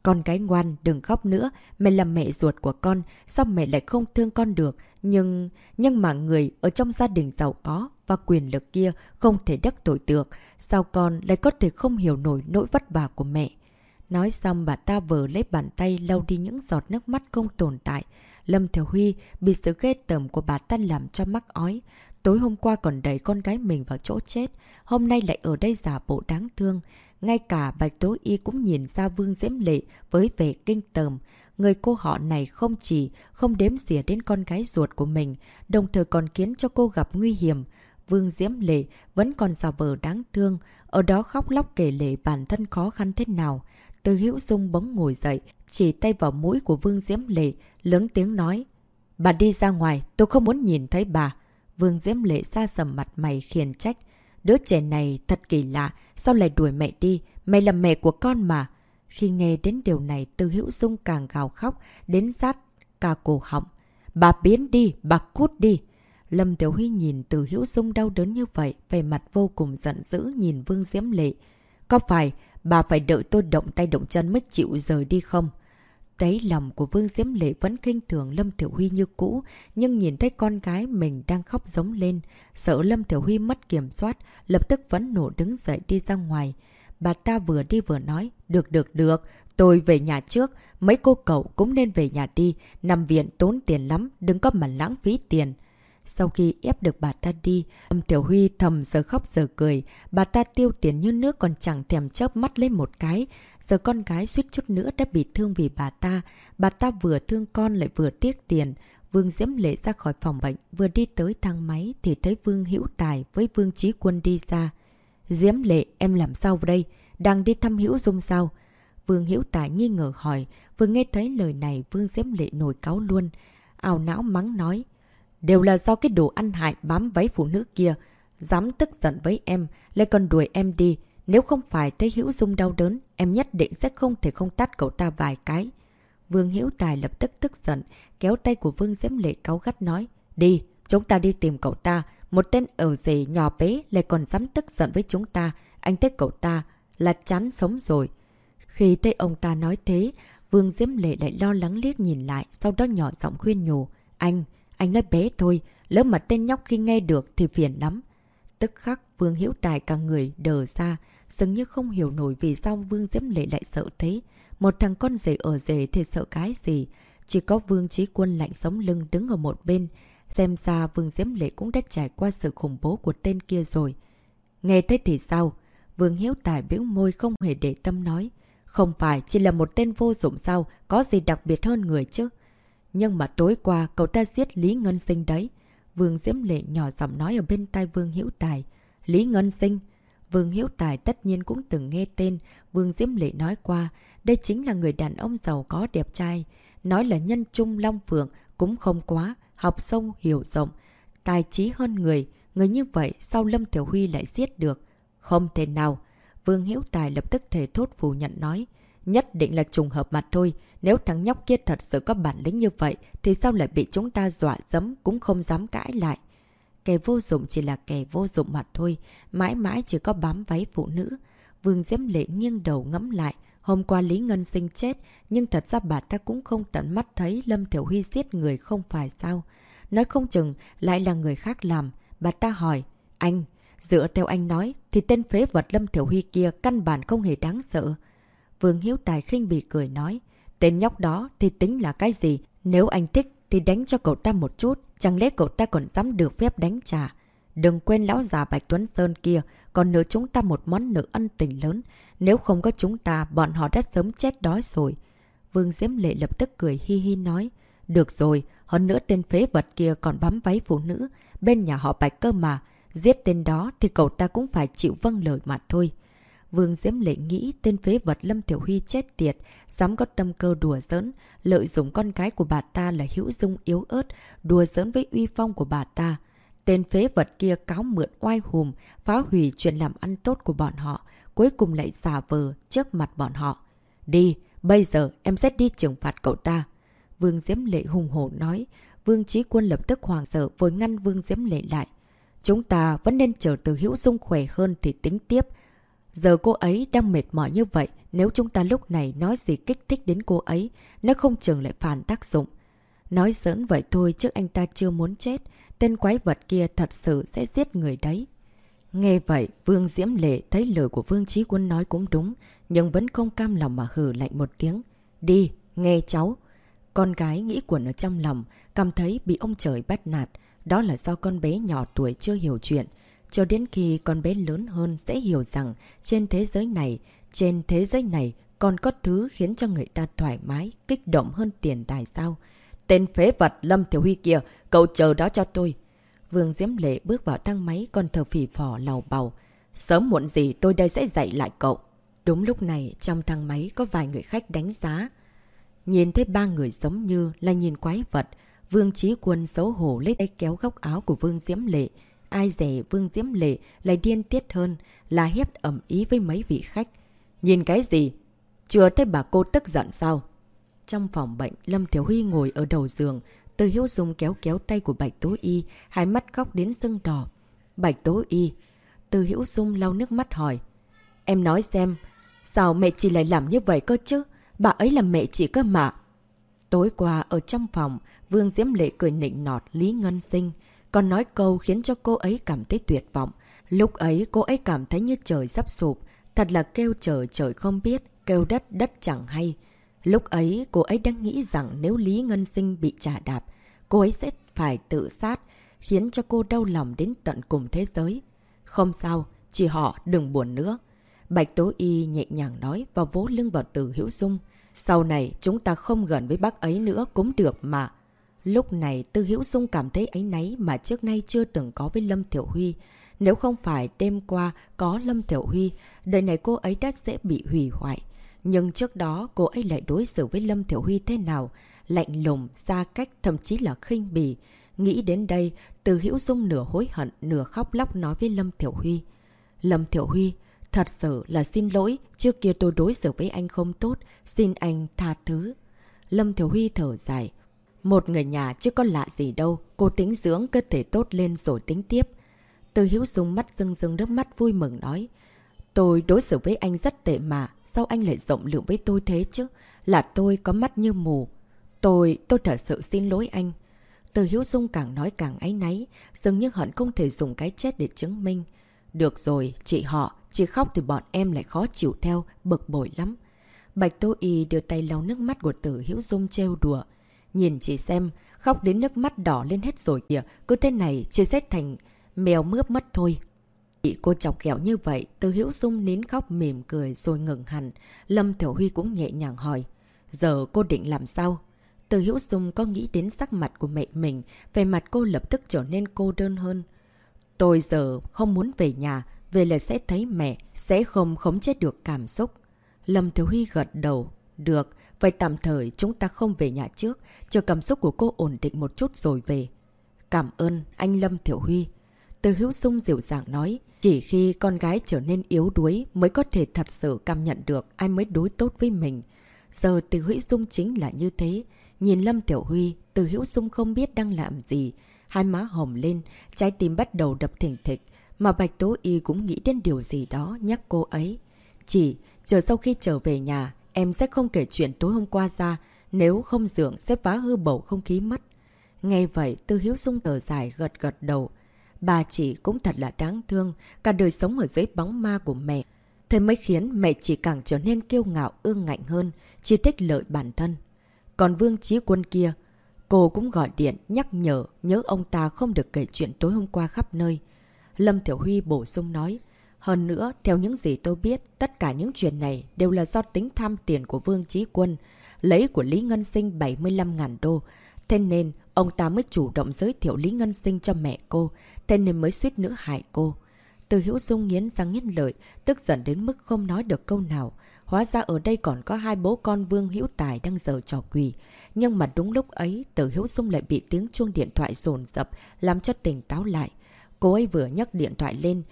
Con gái ngoan, đừng khóc nữa, mẹ là mẹ ruột của con, sao mẹ lại không thương con được? Nhưng, nhưng mà người ở trong gia đình giàu có và quyền lực kia không thể đắc tội được, sao con lại có thể không hiểu nổi nỗi vất vả của mẹ? Nói xong bà ta vờ lấy bàn tay lau đi những giọt nước mắt không tồn tại. Lâm Thiểu Huy bị sự ghét tởm của bà ta làm cho mắc ói. Tối hôm qua còn đẩy con gái mình vào chỗ chết, hôm nay lại ở đây giả bộ đáng thương. Ngay cả Bạch Tố Y cũng nhìn ra Vương Diễm Lệ với vẻ kinh tởm. Người cô họ này không chỉ không đếm xỉa đến con gái ruột của mình, đồng thời còn khiến cho cô gặp nguy hiểm. Vương Diễm Lệ vẫn còn giả vờ đáng thương, ở đó khóc lóc kể lệ bản thân khó khăn thế nào. Từ hữu dung bỗng ngồi dậy, chỉ tay vào mũi của Vương Diễm Lệ, lớn tiếng nói. Bà đi ra ngoài, tôi không muốn nhìn thấy bà. Vương Diễm Lệ xa sầm mặt mày khiển trách. Đứa trẻ này thật kỳ lạ, sao lại đuổi mẹ đi? Mày là mẹ của con mà. Khi nghe đến điều này, tư Hữu Dung càng gào khóc, đến sát cả cổ họng. Bà biến đi, bà cút đi. Lâm Tiểu Huy nhìn Từ Hữu Dung đau đớn như vậy, về mặt vô cùng giận dữ nhìn Vương Diễm Lệ. Có phải bà phải đợi tôi động tay động chân mới chịu rời đi không? Đấy lòng của Vương Diễm Lệ vẫn kinh thường Lâm Tiểu Huy như cũ, nhưng nhìn thấy con gái mình đang khóc giống lên. Sợ Lâm Tiểu Huy mất kiểm soát, lập tức vẫn nổ đứng dậy đi ra ngoài. Bà ta vừa đi vừa nói, được được được, tôi về nhà trước, mấy cô cậu cũng nên về nhà đi, nằm viện tốn tiền lắm, đừng có mà lãng phí tiền. Sau khi ép được bà ta đi, âm Tiểu Huy thầm giờ khóc giờ cười, bà ta tiêu tiền như nước còn chẳng thèm chớp mắt lên một cái. Giờ con gái suýt chút nữa đã bị thương vì bà ta, bà ta vừa thương con lại vừa tiếc tiền. Vương Diễm Lệ ra khỏi phòng bệnh, vừa đi tới thang máy thì thấy Vương Hữu Tài với Vương Trí Quân đi ra. Diễm Lệ, em làm sao đây? Đang đi thăm Hữu Dung sao? Vương Hữu Tài nghi ngờ hỏi, vừa nghe thấy lời này Vương Diễm Lệ nổi cáo luôn. Ảo não mắng nói, Đều là do cái đồ ăn hại bám váy phụ nữ kia. Dám tức giận với em, lại còn đuổi em đi. Nếu không phải thấy Hữu Dung đau đớn, em nhất định sẽ không thể không tắt cậu ta vài cái. Vương Hữu Tài lập tức tức giận, kéo tay của Vương Diễm Lệ cáu gắt nói. Đi, chúng ta đi tìm cậu ta. Một tên ở rể nhỏ bé lại còn dám tức giận với chúng ta. Anh thấy cậu ta là chán sống rồi. Khi thấy ông ta nói thế, Vương Diễm Lệ lại lo lắng liếc nhìn lại, sau đó nhỏ giọng khuyên nhủ. Anh, anh nói bé thôi, lỡ mà tên nhóc khi nghe được thì phiền lắm. Tức khắc, Vương Hiễu Tài cả người đờ ra, dường như không hiểu nổi vì sao Vương Diễm Lệ lại sợ thế. Một thằng con rể ở rể thì sợ cái gì? Chỉ có Vương Trí Quân lạnh sống lưng đứng ở một bên. Xem ra Vương Diễm Lệ cũng đã trải qua sự khủng bố của tên kia rồi. Nghe thế thì sao? Vương Hiếu Tài biểu môi không hề để tâm nói. Không phải chỉ là một tên vô dụng sao, có gì đặc biệt hơn người chứ? Nhưng mà tối qua cậu ta giết Lý Ngân Sinh đấy. Vương Diễm Lệ nhỏ giọng nói ở bên tai Vương Hiễu Tài. Lý Ngân Sinh. Vương Hiễu Tài tất nhiên cũng từng nghe tên Vương Diễm Lệ nói qua. Đây chính là người đàn ông giàu có đẹp trai. Nói là nhân trung Long Phượng, cũng không quá. Học sâu, hiểu rộng. Tài trí hơn người. Người như vậy sao Lâm Tiểu Huy lại giết được? Không thể nào. Vương Hiễu Tài lập tức thể thốt phủ nhận nói. Nhất định là trùng hợp mặt thôi. Nếu thằng nhóc kia thật sự có bản lĩnh như vậy, thì sao lại bị chúng ta dọa dẫm cũng không dám cãi lại. Kẻ vô dụng chỉ là kẻ vô dụng mặt thôi, mãi mãi chỉ có bám váy phụ nữ. Vương Diễm Lệ nghiêng đầu ngẫm lại, hôm qua Lý Ngân Sinh chết, nhưng thật ra bà ta cũng không tận mắt thấy Lâm Thiểu Huy giết người không phải sao. Nói không chừng lại là người khác làm, bà ta hỏi, anh, dựa theo anh nói thì tên phế vật Lâm Thiểu Huy kia căn bản không hề đáng sợ. Vương Hiếu Tài khinh bỉ cười nói, tên nhóc đó thì tính là cái gì, nếu anh thích thì đánh cho cậu ta một chút, chẳng lẽ cậu ta còn dám được phép đánh trả. Đừng quên lão già Bạch Tuấn Sơn kia, còn nợ chúng ta một món nợ ân tình lớn. Nếu không có chúng ta, bọn họ đã sớm chết đói rồi. Vương Diễm Lệ lập tức cười hi hi nói. Được rồi, hơn nữa tên phế vật kia còn bám váy phụ nữ. Bên nhà họ Bạch cơ mà. Giết tên đó thì cậu ta cũng phải chịu vâng lời mà thôi. Vương Diễm Lệ nghĩ tên phế vật Lâm Tiểu Huy chết tiệt, dám có tâm cơ đùa giỡn, lợi dụng con cái của bà ta là hữu dung yếu ớt, đùa giỡn với uy phong của bà ta. Tên phế vật kia cáo mượn oai hùm, phá hủy chuyện làm ăn tốt của bọn họ, cuối cùng lại giả vờ trước mặt bọn họ. Đi, bây giờ em sẽ đi trừng phạt cậu ta. Vương Diễm Lệ hùng hổ nói, Vương Trí Quân lập tức hoàng sợ vội ngăn Vương Diễm Lệ lại. Chúng ta vẫn nên chờ từ hữu dung khỏe hơn thì tính tiếp, Giờ cô ấy đang mệt mỏi như vậy, nếu chúng ta lúc này nói gì kích thích đến cô ấy, nó không chừng lại phản tác dụng. Nói giỡn vậy thôi chứ anh ta chưa muốn chết, tên quái vật kia thật sự sẽ giết người đấy. Nghe vậy, Vương Diễm Lệ thấy lời của Vương Trí Quân nói cũng đúng, nhưng vẫn không cam lòng mà hử lạnh một tiếng. Đi, nghe cháu. Con gái nghĩ quẩn ở trong lòng, cảm thấy bị ông trời bắt nạt. Đó là do con bé nhỏ tuổi chưa hiểu chuyện. Cho đến khi con bé lớn hơn sẽ hiểu rằng trên thế giới này, trên thế giới này còn có thứ khiến cho người ta thoải mái, kích động hơn tiền tài sao. Tên phế vật Lâm Thiểu Huy kia, cậu chờ đó cho tôi. Vương Diễm Lệ bước vào thang máy còn thờ phỉ phò lầu bầu. Sớm muộn gì tôi đây sẽ dạy lại cậu. Đúng lúc này trong thang máy có vài người khách đánh giá. Nhìn thấy ba người giống như là nhìn quái vật. Vương Trí Quân xấu hổ lấy tay kéo góc áo của Vương Diễm Lệ. Ai rẻ Vương Diễm Lệ lại điên tiết hơn là hiếp ẩm ý với mấy vị khách. Nhìn cái gì? Chưa thấy bà cô tức giận sao? Trong phòng bệnh, Lâm thiếu Huy ngồi ở đầu giường. Từ Hiếu Dung kéo kéo tay của Bạch Tố Y, hai mắt khóc đến sưng đỏ. Bạch Tố Y. Từ Hiếu Dung lau nước mắt hỏi. Em nói xem, sao mẹ chị lại làm như vậy cơ chứ? Bà ấy là mẹ chị cơ mà. Tối qua ở trong phòng, Vương Diễm Lệ cười nịnh nọt Lý Ngân Sinh còn nói câu khiến cho cô ấy cảm thấy tuyệt vọng. Lúc ấy cô ấy cảm thấy như trời sắp sụp, thật là kêu trời trời không biết, kêu đất đất chẳng hay. Lúc ấy cô ấy đang nghĩ rằng nếu Lý Ngân Sinh bị trả đạp, cô ấy sẽ phải tự sát, khiến cho cô đau lòng đến tận cùng thế giới. Không sao, chỉ họ đừng buồn nữa. Bạch Tố Y nhẹ nhàng nói và vỗ lưng vào từ hữu Dung. Sau này chúng ta không gần với bác ấy nữa cũng được mà. Lúc này Tư Hữu Dung cảm thấy ánh náy mà trước nay chưa từng có với Lâm Thiểu Huy. Nếu không phải đêm qua có Lâm Thiểu Huy, đời này cô ấy đã sẽ bị hủy hoại. Nhưng trước đó cô ấy lại đối xử với Lâm Thiểu Huy thế nào? Lạnh lùng, xa cách, thậm chí là khinh bỉ. Nghĩ đến đây, Từ Hữu Dung nửa hối hận, nửa khóc lóc nói với Lâm Thiểu Huy. Lâm Thiểu Huy, thật sự là xin lỗi, trước kia tôi đối xử với anh không tốt, xin anh tha thứ. Lâm Thiểu Huy thở dài, một người nhà chứ có lạ gì đâu, cô tính dưỡng cơ thể tốt lên rồi tính tiếp. Từ Hiếu Dung mắt rưng rưng nước mắt vui mừng nói. Tôi đối xử với anh rất tệ mà, sao anh lại rộng lượng với tôi thế chứ? Là tôi có mắt như mù. Tôi, tôi thật sự xin lỗi anh. Từ Hiếu Dung càng nói càng áy náy, dường như hận không thể dùng cái chết để chứng minh. Được rồi, chị họ, chị khóc thì bọn em lại khó chịu theo, bực bội lắm. Bạch Tô Y đưa tay lau nước mắt của Tử hiễu Dung trêu đùa. Nhìn chị xem, khóc đến nước mắt đỏ lên hết rồi kìa, cứ thế này chị xét thành mèo mướp mất thôi. Chị cô chọc ghẹo như vậy, từ hiểu sung nín khóc mỉm cười rồi ngừng hẳn. Lâm Thiểu Huy cũng nhẹ nhàng hỏi, giờ cô định làm sao? Từ hiểu sung có nghĩ đến sắc mặt của mẹ mình, về mặt cô lập tức trở nên cô đơn hơn. Tôi giờ không muốn về nhà, về là sẽ thấy mẹ, sẽ không khống chế được cảm xúc. Lâm Thiếu Huy gật đầu. Được, Vậy tạm thời chúng ta không về nhà trước, chờ cảm xúc của cô ổn định một chút rồi về. Cảm ơn anh Lâm Thiểu Huy. Từ hữu sung dịu dàng nói, chỉ khi con gái trở nên yếu đuối mới có thể thật sự cảm nhận được ai mới đối tốt với mình. Giờ từ hữu sung chính là như thế. Nhìn Lâm Tiểu Huy, từ hữu sung không biết đang làm gì. hai má hồng lên, trái tim bắt đầu đập thỉnh thịch. Mà Bạch Tố Y cũng nghĩ đến điều gì đó nhắc cô ấy. Chỉ, chờ sau khi trở về nhà, em sẽ không kể chuyện tối hôm qua ra, nếu không dưỡng sẽ phá hư bầu không khí mất. Nghe vậy, Tư Hiếu Dung tờ dài gật gật đầu. Bà chị cũng thật là đáng thương, cả đời sống ở dưới bóng ma của mẹ. Thế mới khiến mẹ chỉ càng trở nên kiêu ngạo ương ngạnh hơn, chỉ thích lợi bản thân. Còn Vương trí Quân kia, cô cũng gọi điện nhắc nhở nhớ ông ta không được kể chuyện tối hôm qua khắp nơi. Lâm Thiểu Huy bổ sung nói, hơn nữa, theo những gì tôi biết, tất cả những chuyện này đều là do tính tham tiền của Vương Chí Quân, lấy của Lý Ngân Sinh 75.000 đô. Thế nên, ông ta mới chủ động giới thiệu Lý Ngân Sinh cho mẹ cô, thế nên mới suýt nữa hại cô. Từ Hữu Dung nghiến răng nghiến lợi, tức giận đến mức không nói được câu nào. Hóa ra ở đây còn có hai bố con Vương Hữu Tài đang giờ trò quỳ. Nhưng mà đúng lúc ấy, Từ Hữu Dung lại bị tiếng chuông điện thoại rồn dập làm cho tỉnh táo lại. Cô ấy vừa nhấc điện thoại lên,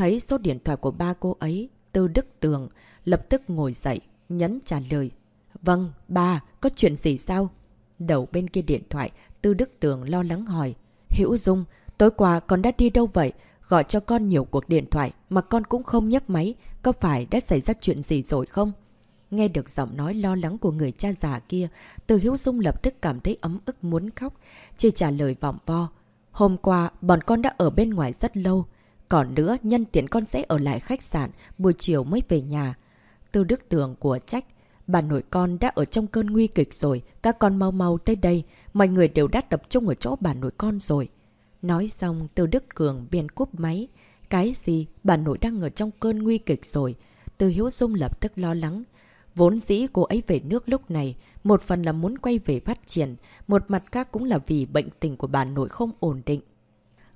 thấy số điện thoại của ba cô ấy, Tư Đức Tường, lập tức ngồi dậy, nhấn trả lời. Vâng, ba, có chuyện gì sao? Đầu bên kia điện thoại, Tư Đức Tường lo lắng hỏi. Hữu Dung, tối qua con đã đi đâu vậy? Gọi cho con nhiều cuộc điện thoại mà con cũng không nhấc máy. Có phải đã xảy ra chuyện gì rồi không? Nghe được giọng nói lo lắng của người cha già kia, Từ Hữu Dung lập tức cảm thấy ấm ức muốn khóc. Chỉ trả lời vọng vo. Hôm qua, bọn con đã ở bên ngoài rất lâu. Còn nữa, nhân tiện con sẽ ở lại khách sạn, buổi chiều mới về nhà. tư Đức Tường của trách. Bà nội con đã ở trong cơn nguy kịch rồi, các con mau mau tới đây, mọi người đều đã tập trung ở chỗ bà nội con rồi. Nói xong, tư Đức Cường biên cúp máy. Cái gì? Bà nội đang ở trong cơn nguy kịch rồi. tư Hiếu Dung lập tức lo lắng. Vốn dĩ cô ấy về nước lúc này, một phần là muốn quay về phát triển, một mặt khác cũng là vì bệnh tình của bà nội không ổn định.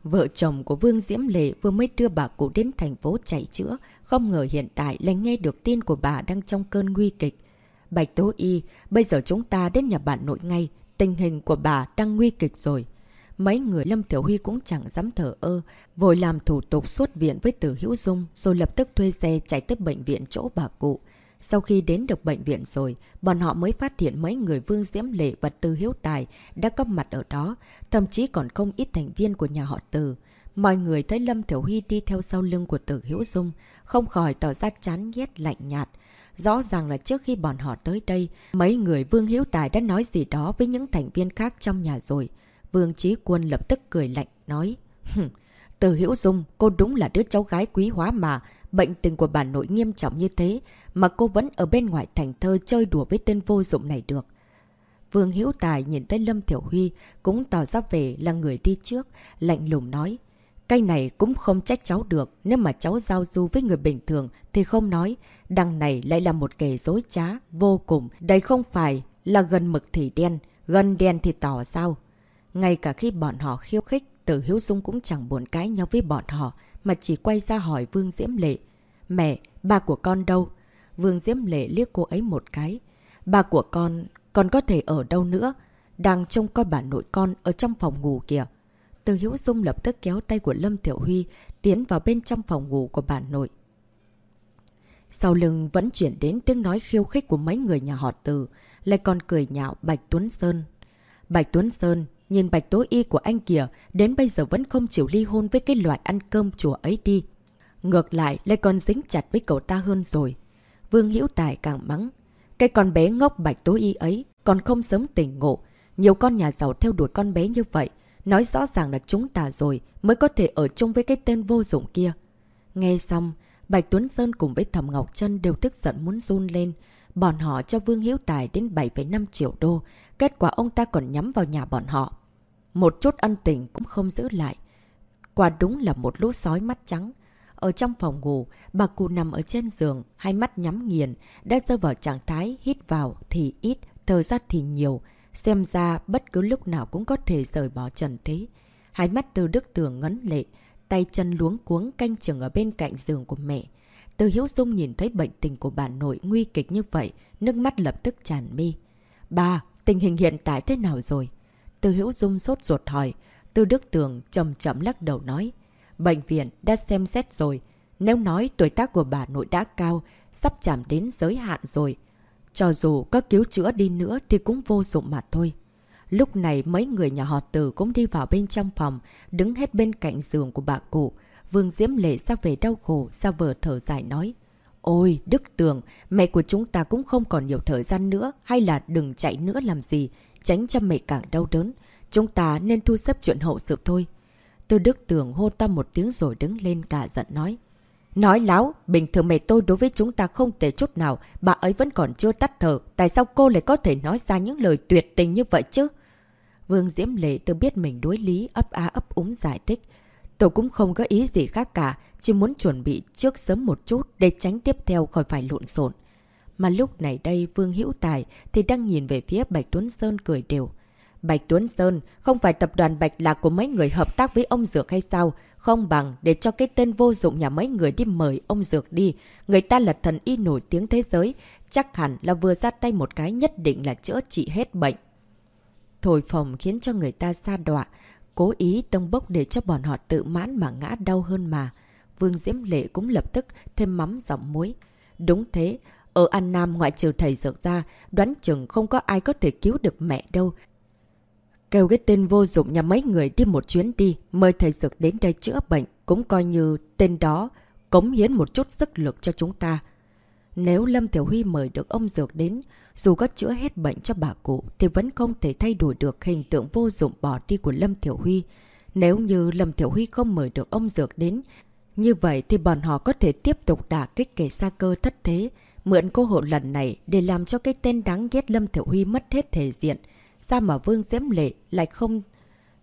Vợ chồng của Vương Diễm Lệ vừa mới đưa bà cụ đến thành phố chạy chữa, không ngờ hiện tại lại nghe được tin của bà đang trong cơn nguy kịch. Bạch Tố Y, bây giờ chúng ta đến nhà bạn nội ngay, tình hình của bà đang nguy kịch rồi. Mấy người Lâm Tiểu Huy cũng chẳng dám thở ơ, vội làm thủ tục xuất viện với Tử Hữu Dung rồi lập tức thuê xe chạy tới bệnh viện chỗ bà cụ. Sau khi đến được bệnh viện rồi, bọn họ mới phát hiện mấy người Vương Diễm Lệ và Tư Hiếu Tài đã có mặt ở đó, thậm chí còn không ít thành viên của nhà họ Từ. Mọi người thấy Lâm Thiểu Huy đi theo sau lưng của Tử Hiếu Dung, không khỏi tỏ ra chán ghét lạnh nhạt. Rõ ràng là trước khi bọn họ tới đây, mấy người Vương Hiếu Tài đã nói gì đó với những thành viên khác trong nhà rồi. Vương Trí Quân lập tức cười lạnh, nói Từ hiễu Dung, cô đúng là đứa cháu gái quý hóa mà, bệnh tình của bà nội nghiêm trọng như thế, mà cô vẫn ở bên ngoài thành thơ chơi đùa với tên vô dụng này được. Vương hữu Tài nhìn thấy Lâm Thiểu Huy cũng tỏ ra về là người đi trước, lạnh lùng nói. Cái này cũng không trách cháu được, nếu mà cháu giao du với người bình thường thì không nói. Đằng này lại là một kẻ dối trá, vô cùng. Đây không phải là gần mực thì đen, gần đen thì tỏ sao. Ngay cả khi bọn họ khiêu khích, Tử Hiếu Dung cũng chẳng buồn cái nhau với bọn họ, mà chỉ quay ra hỏi Vương Diễm Lệ. Mẹ, ba của con đâu? Vương Diễm Lệ liếc cô ấy một cái. bà của con, còn có thể ở đâu nữa? Đang trông coi bà nội con ở trong phòng ngủ kìa. Từ Hiếu Dung lập tức kéo tay của Lâm Tiểu Huy tiến vào bên trong phòng ngủ của bà nội. Sau lưng vẫn chuyển đến tiếng nói khiêu khích của mấy người nhà họ Từ, lại còn cười nhạo Bạch Tuấn Sơn. Bạch Tuấn Sơn nhìn Bạch Tố Y của anh kìa, đến bây giờ vẫn không chịu ly hôn với cái loại ăn cơm chùa ấy đi. Ngược lại lại còn dính chặt với cậu ta hơn rồi. Vương Hữu Tài càng mắng. Cái con bé ngốc Bạch tối Y ấy còn không sớm tỉnh ngộ. Nhiều con nhà giàu theo đuổi con bé như vậy. Nói rõ ràng là chúng ta rồi mới có thể ở chung với cái tên vô dụng kia. Nghe xong, Bạch Tuấn Sơn cùng với Thẩm Ngọc Trân đều tức giận muốn run lên. Bọn họ cho Vương Hiếu Tài đến 7,5 triệu đô. Kết quả ông ta còn nhắm vào nhà bọn họ. Một chút ân tình cũng không giữ lại. Quả đúng là một lũ sói mắt trắng. Ở trong phòng ngủ, bà cụ nằm ở trên giường, hai mắt nhắm nghiền, đã rơi vào trạng thái hít vào thì ít, thở ra thì nhiều. Xem ra bất cứ lúc nào cũng có thể rời bỏ trần thế. Hai mắt từ đức tường ngấn lệ, tay chân luống cuống canh chừng ở bên cạnh giường của mẹ. Từ Hiếu Dung nhìn thấy bệnh tình của bà nội nguy kịch như vậy, nước mắt lập tức tràn mi. bà tình hình hiện tại thế nào rồi? Từ hiễu Dung sốt ruột hỏi. Từ Đức Tường chậm chậm lắc đầu nói. Bệnh viện đã xem xét rồi. Nếu nói tuổi tác của bà nội đã cao, sắp chạm đến giới hạn rồi. Cho dù có cứu chữa đi nữa thì cũng vô dụng mà thôi. Lúc này mấy người nhà họ tử cũng đi vào bên trong phòng, đứng hết bên cạnh giường của bà cụ. Vương Diễm Lệ ra về đau khổ, ra vờ thở dài nói. Ôi, Đức Tường, mẹ của chúng ta cũng không còn nhiều thời gian nữa, hay là đừng chạy nữa làm gì, tránh cho mẹ càng đau đớn. Chúng ta nên thu xếp chuyện hậu sự thôi. Tư Đức Tường hô to một tiếng rồi đứng lên cả giận nói. Nói láo, bình thường mẹ tôi đối với chúng ta không tệ chút nào, bà ấy vẫn còn chưa tắt thở, tại sao cô lại có thể nói ra những lời tuyệt tình như vậy chứ? Vương Diễm Lệ tự biết mình đối lý, ấp á ấp úng giải thích. Tôi cũng không có ý gì khác cả, chỉ muốn chuẩn bị trước sớm một chút để tránh tiếp theo khỏi phải lộn xộn. Mà lúc này đây Vương Hữu Tài thì đang nhìn về phía Bạch Tuấn Sơn cười đều. Bạch Tuấn Sơn không phải tập đoàn Bạch Lạc của mấy người hợp tác với ông Dược hay sao? Không bằng để cho cái tên vô dụng nhà mấy người đi mời ông Dược đi. Người ta là thần y nổi tiếng thế giới. Chắc hẳn là vừa ra tay một cái nhất định là chữa trị hết bệnh. Thổi phồng khiến cho người ta xa đọa. Cố ý tông bốc để cho bọn họ tự mãn mà ngã đau hơn mà. Vương Diễm Lệ cũng lập tức thêm mắm giọng muối. Đúng thế, ở An Nam ngoại trừ thầy dược ra, đoán chừng không có ai có thể cứu được mẹ đâu. Kêu cái tên vô dụng nhà mấy người đi một chuyến đi, mời thầy dược đến đây chữa bệnh, cũng coi như tên đó cống hiến một chút sức lực cho chúng ta. Nếu Lâm Tiểu Huy mời được ông Dược đến, dù có chữa hết bệnh cho bà cụ, thì vẫn không thể thay đổi được hình tượng vô dụng bỏ đi của Lâm Tiểu Huy. Nếu như Lâm Tiểu Huy không mời được ông Dược đến, như vậy thì bọn họ có thể tiếp tục đả kích kẻ xa cơ thất thế, mượn cơ hội lần này để làm cho cái tên đáng ghét Lâm Tiểu Huy mất hết thể diện. Sao mà Vương Diễm Lệ lại không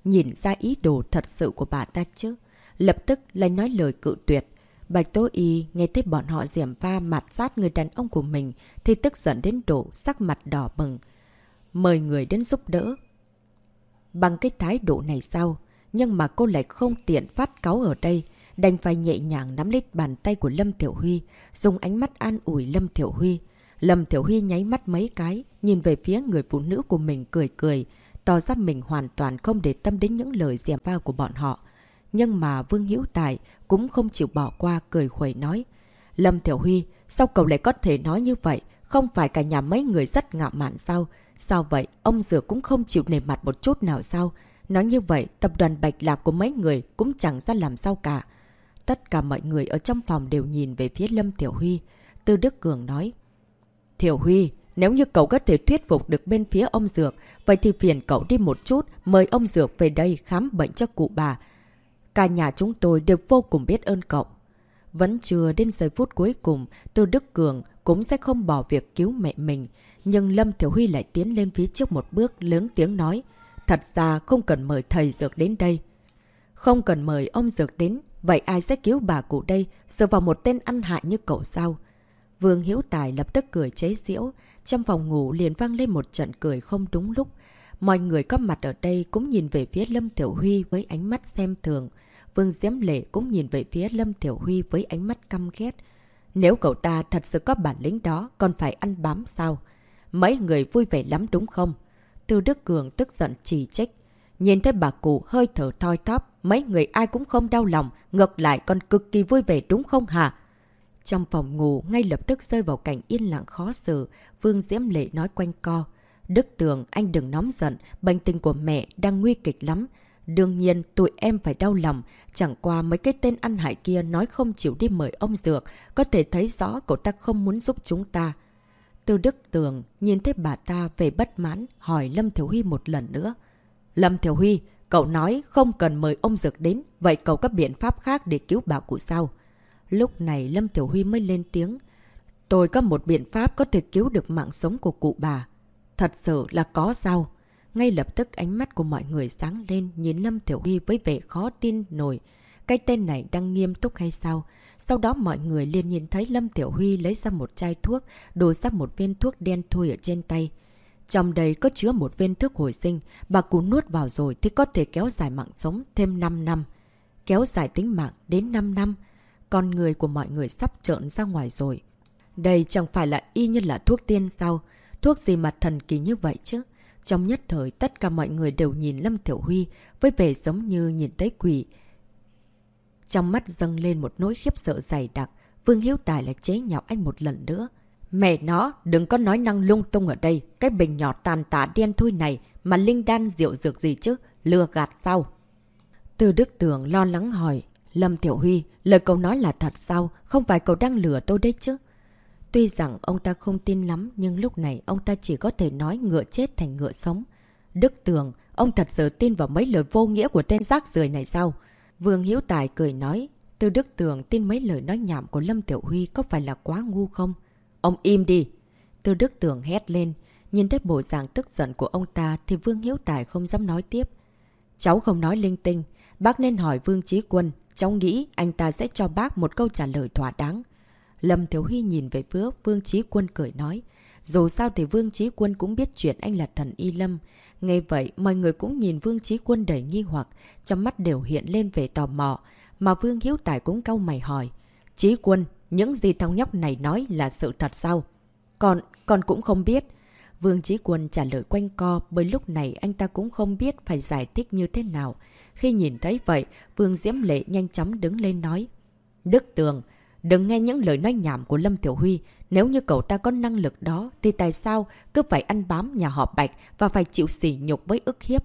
nhìn ra ý đồ thật sự của bà ta chứ? Lập tức lại nói lời cự tuyệt. Bạch Tố Y nghe thấy bọn họ diễm pha mặt sát người đàn ông của mình thì tức giận đến độ sắc mặt đỏ bừng. Mời người đến giúp đỡ. Bằng cái thái độ này sao? Nhưng mà cô lại không tiện phát cáo ở đây. Đành phải nhẹ nhàng nắm lấy bàn tay của Lâm Tiểu Huy, dùng ánh mắt an ủi Lâm Tiểu Huy. Lâm Tiểu Huy nháy mắt mấy cái, nhìn về phía người phụ nữ của mình cười cười, tỏ ra mình hoàn toàn không để tâm đến những lời dèm pha của bọn họ. Nhưng mà Vương Hữu Tài cũng không chịu bỏ qua cười khuẩy nói. Lâm Tiểu Huy, sao cậu lại có thể nói như vậy? Không phải cả nhà mấy người rất ngạo mạn sao? Sao vậy? Ông dừa cũng không chịu nề mặt một chút nào sao? Nói như vậy, tập đoàn Bạch Lạc của mấy người cũng chẳng ra làm sao cả. Tất cả mọi người ở trong phòng đều nhìn về phía Lâm Tiểu Huy. Tư Đức Cường nói. Thiểu Huy, nếu như cậu có thể thuyết phục được bên phía ông Dược, vậy thì phiền cậu đi một chút, mời ông Dược về đây khám bệnh cho cụ bà. Cả nhà chúng tôi đều vô cùng biết ơn cậu. Vẫn chưa đến giây phút cuối cùng, Tư Đức Cường cũng sẽ không bỏ việc cứu mẹ mình. Nhưng Lâm Thiểu Huy lại tiến lên phía trước một bước lớn tiếng nói. Thật ra không cần mời thầy Dược đến đây. Không cần mời ông Dược đến, vậy ai sẽ cứu bà cụ đây, dựa vào một tên ăn hại như cậu sao? Vương Hiếu Tài lập tức cười chế giễu, trong phòng ngủ liền vang lên một trận cười không đúng lúc. Mọi người có mặt ở đây cũng nhìn về phía Lâm Tiểu Huy với ánh mắt xem thường. Vương Diễm Lệ cũng nhìn về phía Lâm Tiểu Huy với ánh mắt căm ghét. Nếu cậu ta thật sự có bản lĩnh đó, còn phải ăn bám sao? Mấy người vui vẻ lắm đúng không? Tư Đức Cường tức giận chỉ trách. Nhìn thấy bà cụ hơi thở thoi thóp, mấy người ai cũng không đau lòng, ngược lại còn cực kỳ vui vẻ đúng không hả? Trong phòng ngủ, ngay lập tức rơi vào cảnh yên lặng khó xử, Vương Diễm Lệ nói quanh co. Đức Tường, anh đừng nóng giận, bệnh tình của mẹ đang nguy kịch lắm. Đương nhiên, tụi em phải đau lòng, chẳng qua mấy cái tên ăn hại kia nói không chịu đi mời ông Dược, có thể thấy rõ cậu ta không muốn giúp chúng ta. Từ Đức Tường nhìn thấy bà ta về bất mãn, hỏi Lâm Thiểu Huy một lần nữa. Lâm Thiểu Huy, cậu nói không cần mời ông Dược đến, vậy cậu có biện pháp khác để cứu bà cụ sao? Lúc này Lâm Tiểu Huy mới lên tiếng. Tôi có một biện pháp có thể cứu được mạng sống của cụ bà. Thật sự là có sao? Ngay lập tức ánh mắt của mọi người sáng lên nhìn Lâm Tiểu Huy với vẻ khó tin nổi. Cái tên này đang nghiêm túc hay sao? Sau đó mọi người liền nhìn thấy Lâm Tiểu Huy lấy ra một chai thuốc, đổ ra một viên thuốc đen thui ở trên tay. Trong đây có chứa một viên thuốc hồi sinh, bà cụ nuốt vào rồi thì có thể kéo dài mạng sống thêm 5 năm. Kéo dài tính mạng đến 5 năm, con người của mọi người sắp trợn ra ngoài rồi. Đây chẳng phải là y như là thuốc tiên sao? Thuốc gì mà thần kỳ như vậy chứ? Trong nhất thời, tất cả mọi người đều nhìn Lâm Tiểu Huy với vẻ giống như nhìn thấy quỷ. Trong mắt dâng lên một nỗi khiếp sợ dày đặc, Vương Hiếu Tài lại chế nhạo anh một lần nữa. Mẹ nó, đừng có nói năng lung tung ở đây. Cái bình nhỏ tàn tả đen thui này mà linh đan rượu dược gì chứ? Lừa gạt sao? Từ Đức Tường lo lắng hỏi. Lâm Tiểu Huy, lời cậu nói là thật sao? Không phải cậu đang lừa tôi đấy chứ? Tuy rằng ông ta không tin lắm, nhưng lúc này ông ta chỉ có thể nói ngựa chết thành ngựa sống. Đức Tường, ông thật sự tin vào mấy lời vô nghĩa của tên rác rưởi này sao? Vương Hiếu Tài cười nói, từ Đức Tường tin mấy lời nói nhảm của Lâm Tiểu Huy có phải là quá ngu không? Ông im đi! Từ Đức Tường hét lên, nhìn thấy bộ dạng tức giận của ông ta thì Vương Hiếu Tài không dám nói tiếp. Cháu không nói linh tinh, bác nên hỏi Vương Trí Quân, cháu nghĩ anh ta sẽ cho bác một câu trả lời thỏa đáng. Lâm Thiếu Huy nhìn về phía Vương Trí Quân cười nói. Dù sao thì Vương Trí Quân cũng biết chuyện anh là thần Y Lâm. Nghe vậy, mọi người cũng nhìn Vương Trí Quân đầy nghi hoặc, trong mắt đều hiện lên về tò mò. Mà Vương Hiếu Tài cũng cau mày hỏi. Trí Quân, những gì thằng nhóc này nói là sự thật sao? Còn, còn cũng không biết. Vương Trí Quân trả lời quanh co bởi lúc này anh ta cũng không biết phải giải thích như thế nào. Khi nhìn thấy vậy, Vương Diễm Lệ nhanh chóng đứng lên nói. Đức Tường, Đừng nghe những lời nói nhảm của Lâm Tiểu Huy. Nếu như cậu ta có năng lực đó, thì tại sao cứ phải ăn bám nhà họ Bạch và phải chịu sỉ nhục với ức hiếp?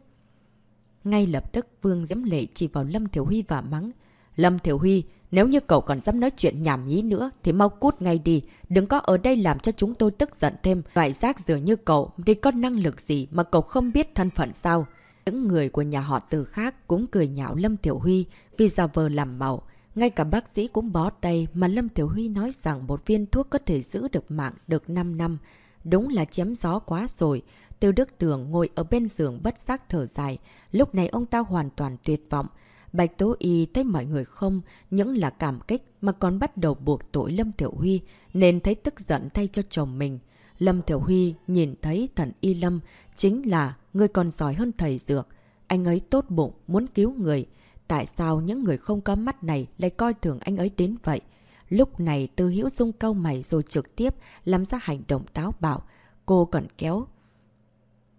Ngay lập tức, Vương Diễm Lệ chỉ vào Lâm Tiểu Huy và mắng. Lâm Tiểu Huy, nếu như cậu còn dám nói chuyện nhảm nhí nữa, thì mau cút ngay đi. Đừng có ở đây làm cho chúng tôi tức giận thêm. loại rác rửa như cậu, thì có năng lực gì mà cậu không biết thân phận sao? Những người của nhà họ từ khác cũng cười nhạo Lâm Tiểu Huy vì giả vờ làm màu. Ngay cả bác sĩ cũng bó tay mà Lâm Tiểu Huy nói rằng một viên thuốc có thể giữ được mạng được 5 năm. Đúng là chém gió quá rồi. Từ Đức Tường ngồi ở bên giường bất giác thở dài. Lúc này ông ta hoàn toàn tuyệt vọng. Bạch Tố Y thấy mọi người không, những là cảm kích mà còn bắt đầu buộc tội Lâm Tiểu Huy, nên thấy tức giận thay cho chồng mình. Lâm Tiểu Huy nhìn thấy thần Y Lâm chính là người còn giỏi hơn thầy Dược. Anh ấy tốt bụng, muốn cứu người. Tại sao những người không có mắt này lại coi thường anh ấy đến vậy? Lúc này Tư Hữu Dung câu mày rồi trực tiếp làm ra hành động táo bạo. Cô còn kéo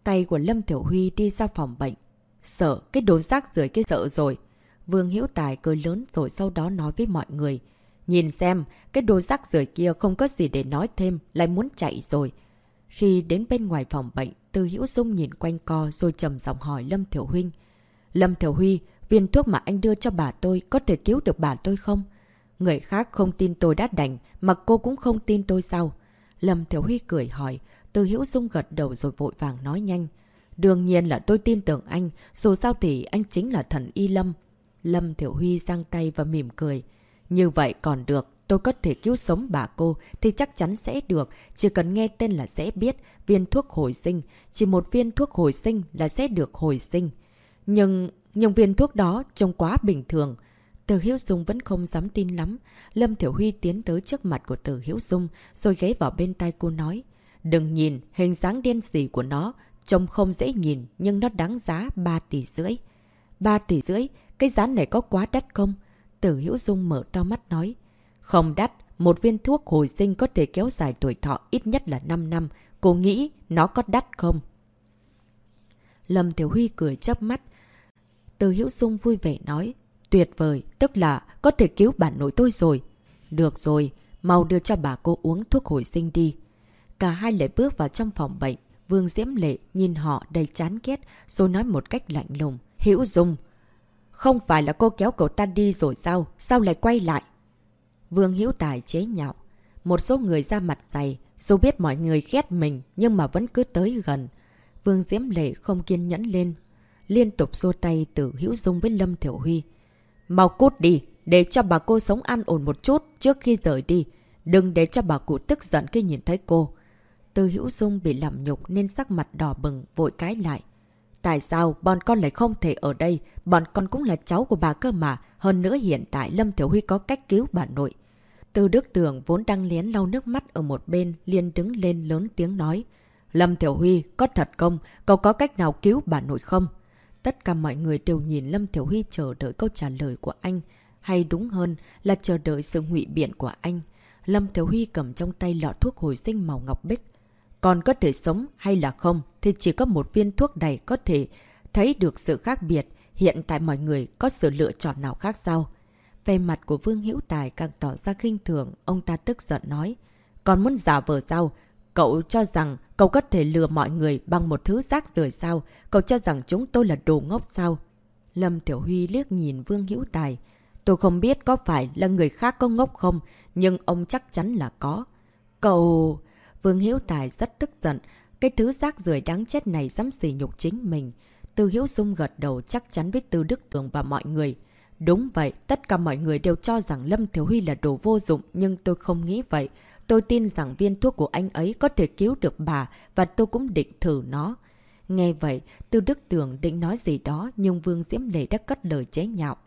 tay của Lâm Tiểu Huy đi ra phòng bệnh. Sợ, cái đồ rác rưởi cái sợ rồi. Vương Hữu Tài cười lớn rồi sau đó nói với mọi người. Nhìn xem, cái đồ rác rưởi kia không có gì để nói thêm, lại muốn chạy rồi. Khi đến bên ngoài phòng bệnh, Tư Hữu Dung nhìn quanh co rồi trầm giọng hỏi Lâm Thiểu Huynh. Lâm Thiểu Huy, viên thuốc mà anh đưa cho bà tôi có thể cứu được bà tôi không? Người khác không tin tôi đã đành, mà cô cũng không tin tôi sao? Lâm Thiểu Huy cười hỏi, từ Hữu Dung gật đầu rồi vội vàng nói nhanh. Đương nhiên là tôi tin tưởng anh, dù sao thì anh chính là thần Y Lâm. Lâm Thiểu Huy giang tay và mỉm cười. Như vậy còn được, tôi có thể cứu sống bà cô thì chắc chắn sẽ được. Chỉ cần nghe tên là sẽ biết viên thuốc hồi sinh. Chỉ một viên thuốc hồi sinh là sẽ được hồi sinh. Nhưng nhưng viên thuốc đó trông quá bình thường. Từ Hiếu Dung vẫn không dám tin lắm. Lâm Thiểu Huy tiến tới trước mặt của Từ Hiếu Dung, rồi ghé vào bên tai cô nói. Đừng nhìn hình dáng đen xì của nó. Trông không dễ nhìn, nhưng nó đáng giá 3 tỷ rưỡi. 3 tỷ rưỡi? Cái giá này có quá đắt không? Từ hiễu Dung mở to mắt nói. Không đắt. Một viên thuốc hồi sinh có thể kéo dài tuổi thọ ít nhất là 5 năm. Cô nghĩ nó có đắt không? Lâm Tiểu Huy cười chớp mắt. Từ Hữu Dung vui vẻ nói. Tuyệt vời, tức là có thể cứu bản nội tôi rồi. Được rồi, mau đưa cho bà cô uống thuốc hồi sinh đi. Cả hai lại bước vào trong phòng bệnh. Vương Diễm Lệ nhìn họ đầy chán ghét rồi nói một cách lạnh lùng. Hữu Dung, không phải là cô kéo cậu ta đi rồi sao? Sao lại quay lại? Vương Hữu Tài chế nhạo. Một số người ra mặt dày, dù biết mọi người ghét mình nhưng mà vẫn cứ tới gần. Vương Diễm Lệ không kiên nhẫn lên, liên tục xô tay từ Hữu Dung với Lâm Thiểu Huy. Mau cút đi, để cho bà cô sống an ổn một chút trước khi rời đi. Đừng để cho bà cụ tức giận khi nhìn thấy cô. Từ Hữu Dung bị làm nhục nên sắc mặt đỏ bừng, vội cái lại. Tại sao bọn con lại không thể ở đây? Bọn con cũng là cháu của bà cơ mà. Hơn nữa hiện tại Lâm Thiểu Huy có cách cứu bà nội. Từ Đức Tường vốn đang lén lau nước mắt ở một bên, liền đứng lên lớn tiếng nói. Lâm Thiểu Huy, có thật không? Cậu có cách nào cứu bà nội không? Tất cả mọi người đều nhìn Lâm Thiểu Huy chờ đợi câu trả lời của anh, hay đúng hơn là chờ đợi sự ngụy biện của anh. Lâm Thiếu Huy cầm trong tay lọ thuốc hồi sinh màu ngọc bích. Còn có thể sống hay là không thì chỉ có một viên thuốc này có thể thấy được sự khác biệt. Hiện tại mọi người có sự lựa chọn nào khác sao? Về mặt của Vương Hữu Tài càng tỏ ra khinh thường, ông ta tức giận nói. còn muốn giả vờ sao? Cậu cho rằng cậu có thể lừa mọi người bằng một thứ rác rưởi sao? Cậu cho rằng chúng tôi là đồ ngốc sao? Lâm Tiểu Huy liếc nhìn Vương Hữu Tài. Tôi không biết có phải là người khác có ngốc không, nhưng ông chắc chắn là có. Cậu... Vương Hiếu Tài rất tức giận. Cái thứ rác rưởi đáng chết này dám sỉ nhục chính mình. Từ Hiếu Dung gật đầu chắc chắn với Tư Đức Tường và mọi người. Đúng vậy, tất cả mọi người đều cho rằng Lâm Thiếu Huy là đồ vô dụng, nhưng tôi không nghĩ vậy. Tôi tin rằng viên thuốc của anh ấy có thể cứu được bà và tôi cũng định thử nó. Nghe vậy, Tư Đức Tường định nói gì đó nhưng Vương Diễm Lệ đã cất lời chế nhạo.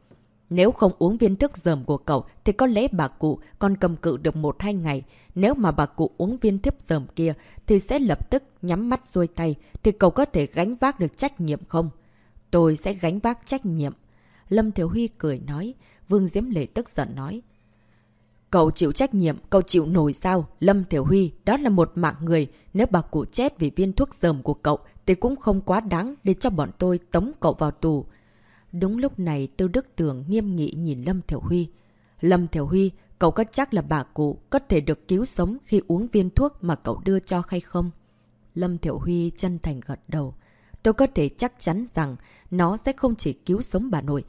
Nếu không uống viên thuốc dờm của cậu thì có lẽ bà cụ còn cầm cự được một hai ngày. Nếu mà bà cụ uống viên thức dờm kia thì sẽ lập tức nhắm mắt xuôi tay thì cậu có thể gánh vác được trách nhiệm không? Tôi sẽ gánh vác trách nhiệm. Lâm Thiếu Huy cười nói. Vương Diễm Lệ tức giận nói. Cậu chịu trách nhiệm, cậu chịu nổi sao? Lâm Thiểu Huy, đó là một mạng người. Nếu bà cụ chết vì viên thuốc dờm của cậu, thì cũng không quá đáng để cho bọn tôi tống cậu vào tù. Đúng lúc này Tư Đức Tường nghiêm nghị nhìn Lâm Thiểu Huy. Lâm Thiểu Huy, cậu có chắc là bà cụ có thể được cứu sống khi uống viên thuốc mà cậu đưa cho hay không? Lâm Thiểu Huy chân thành gật đầu. Tôi có thể chắc chắn rằng nó sẽ không chỉ cứu sống bà nội,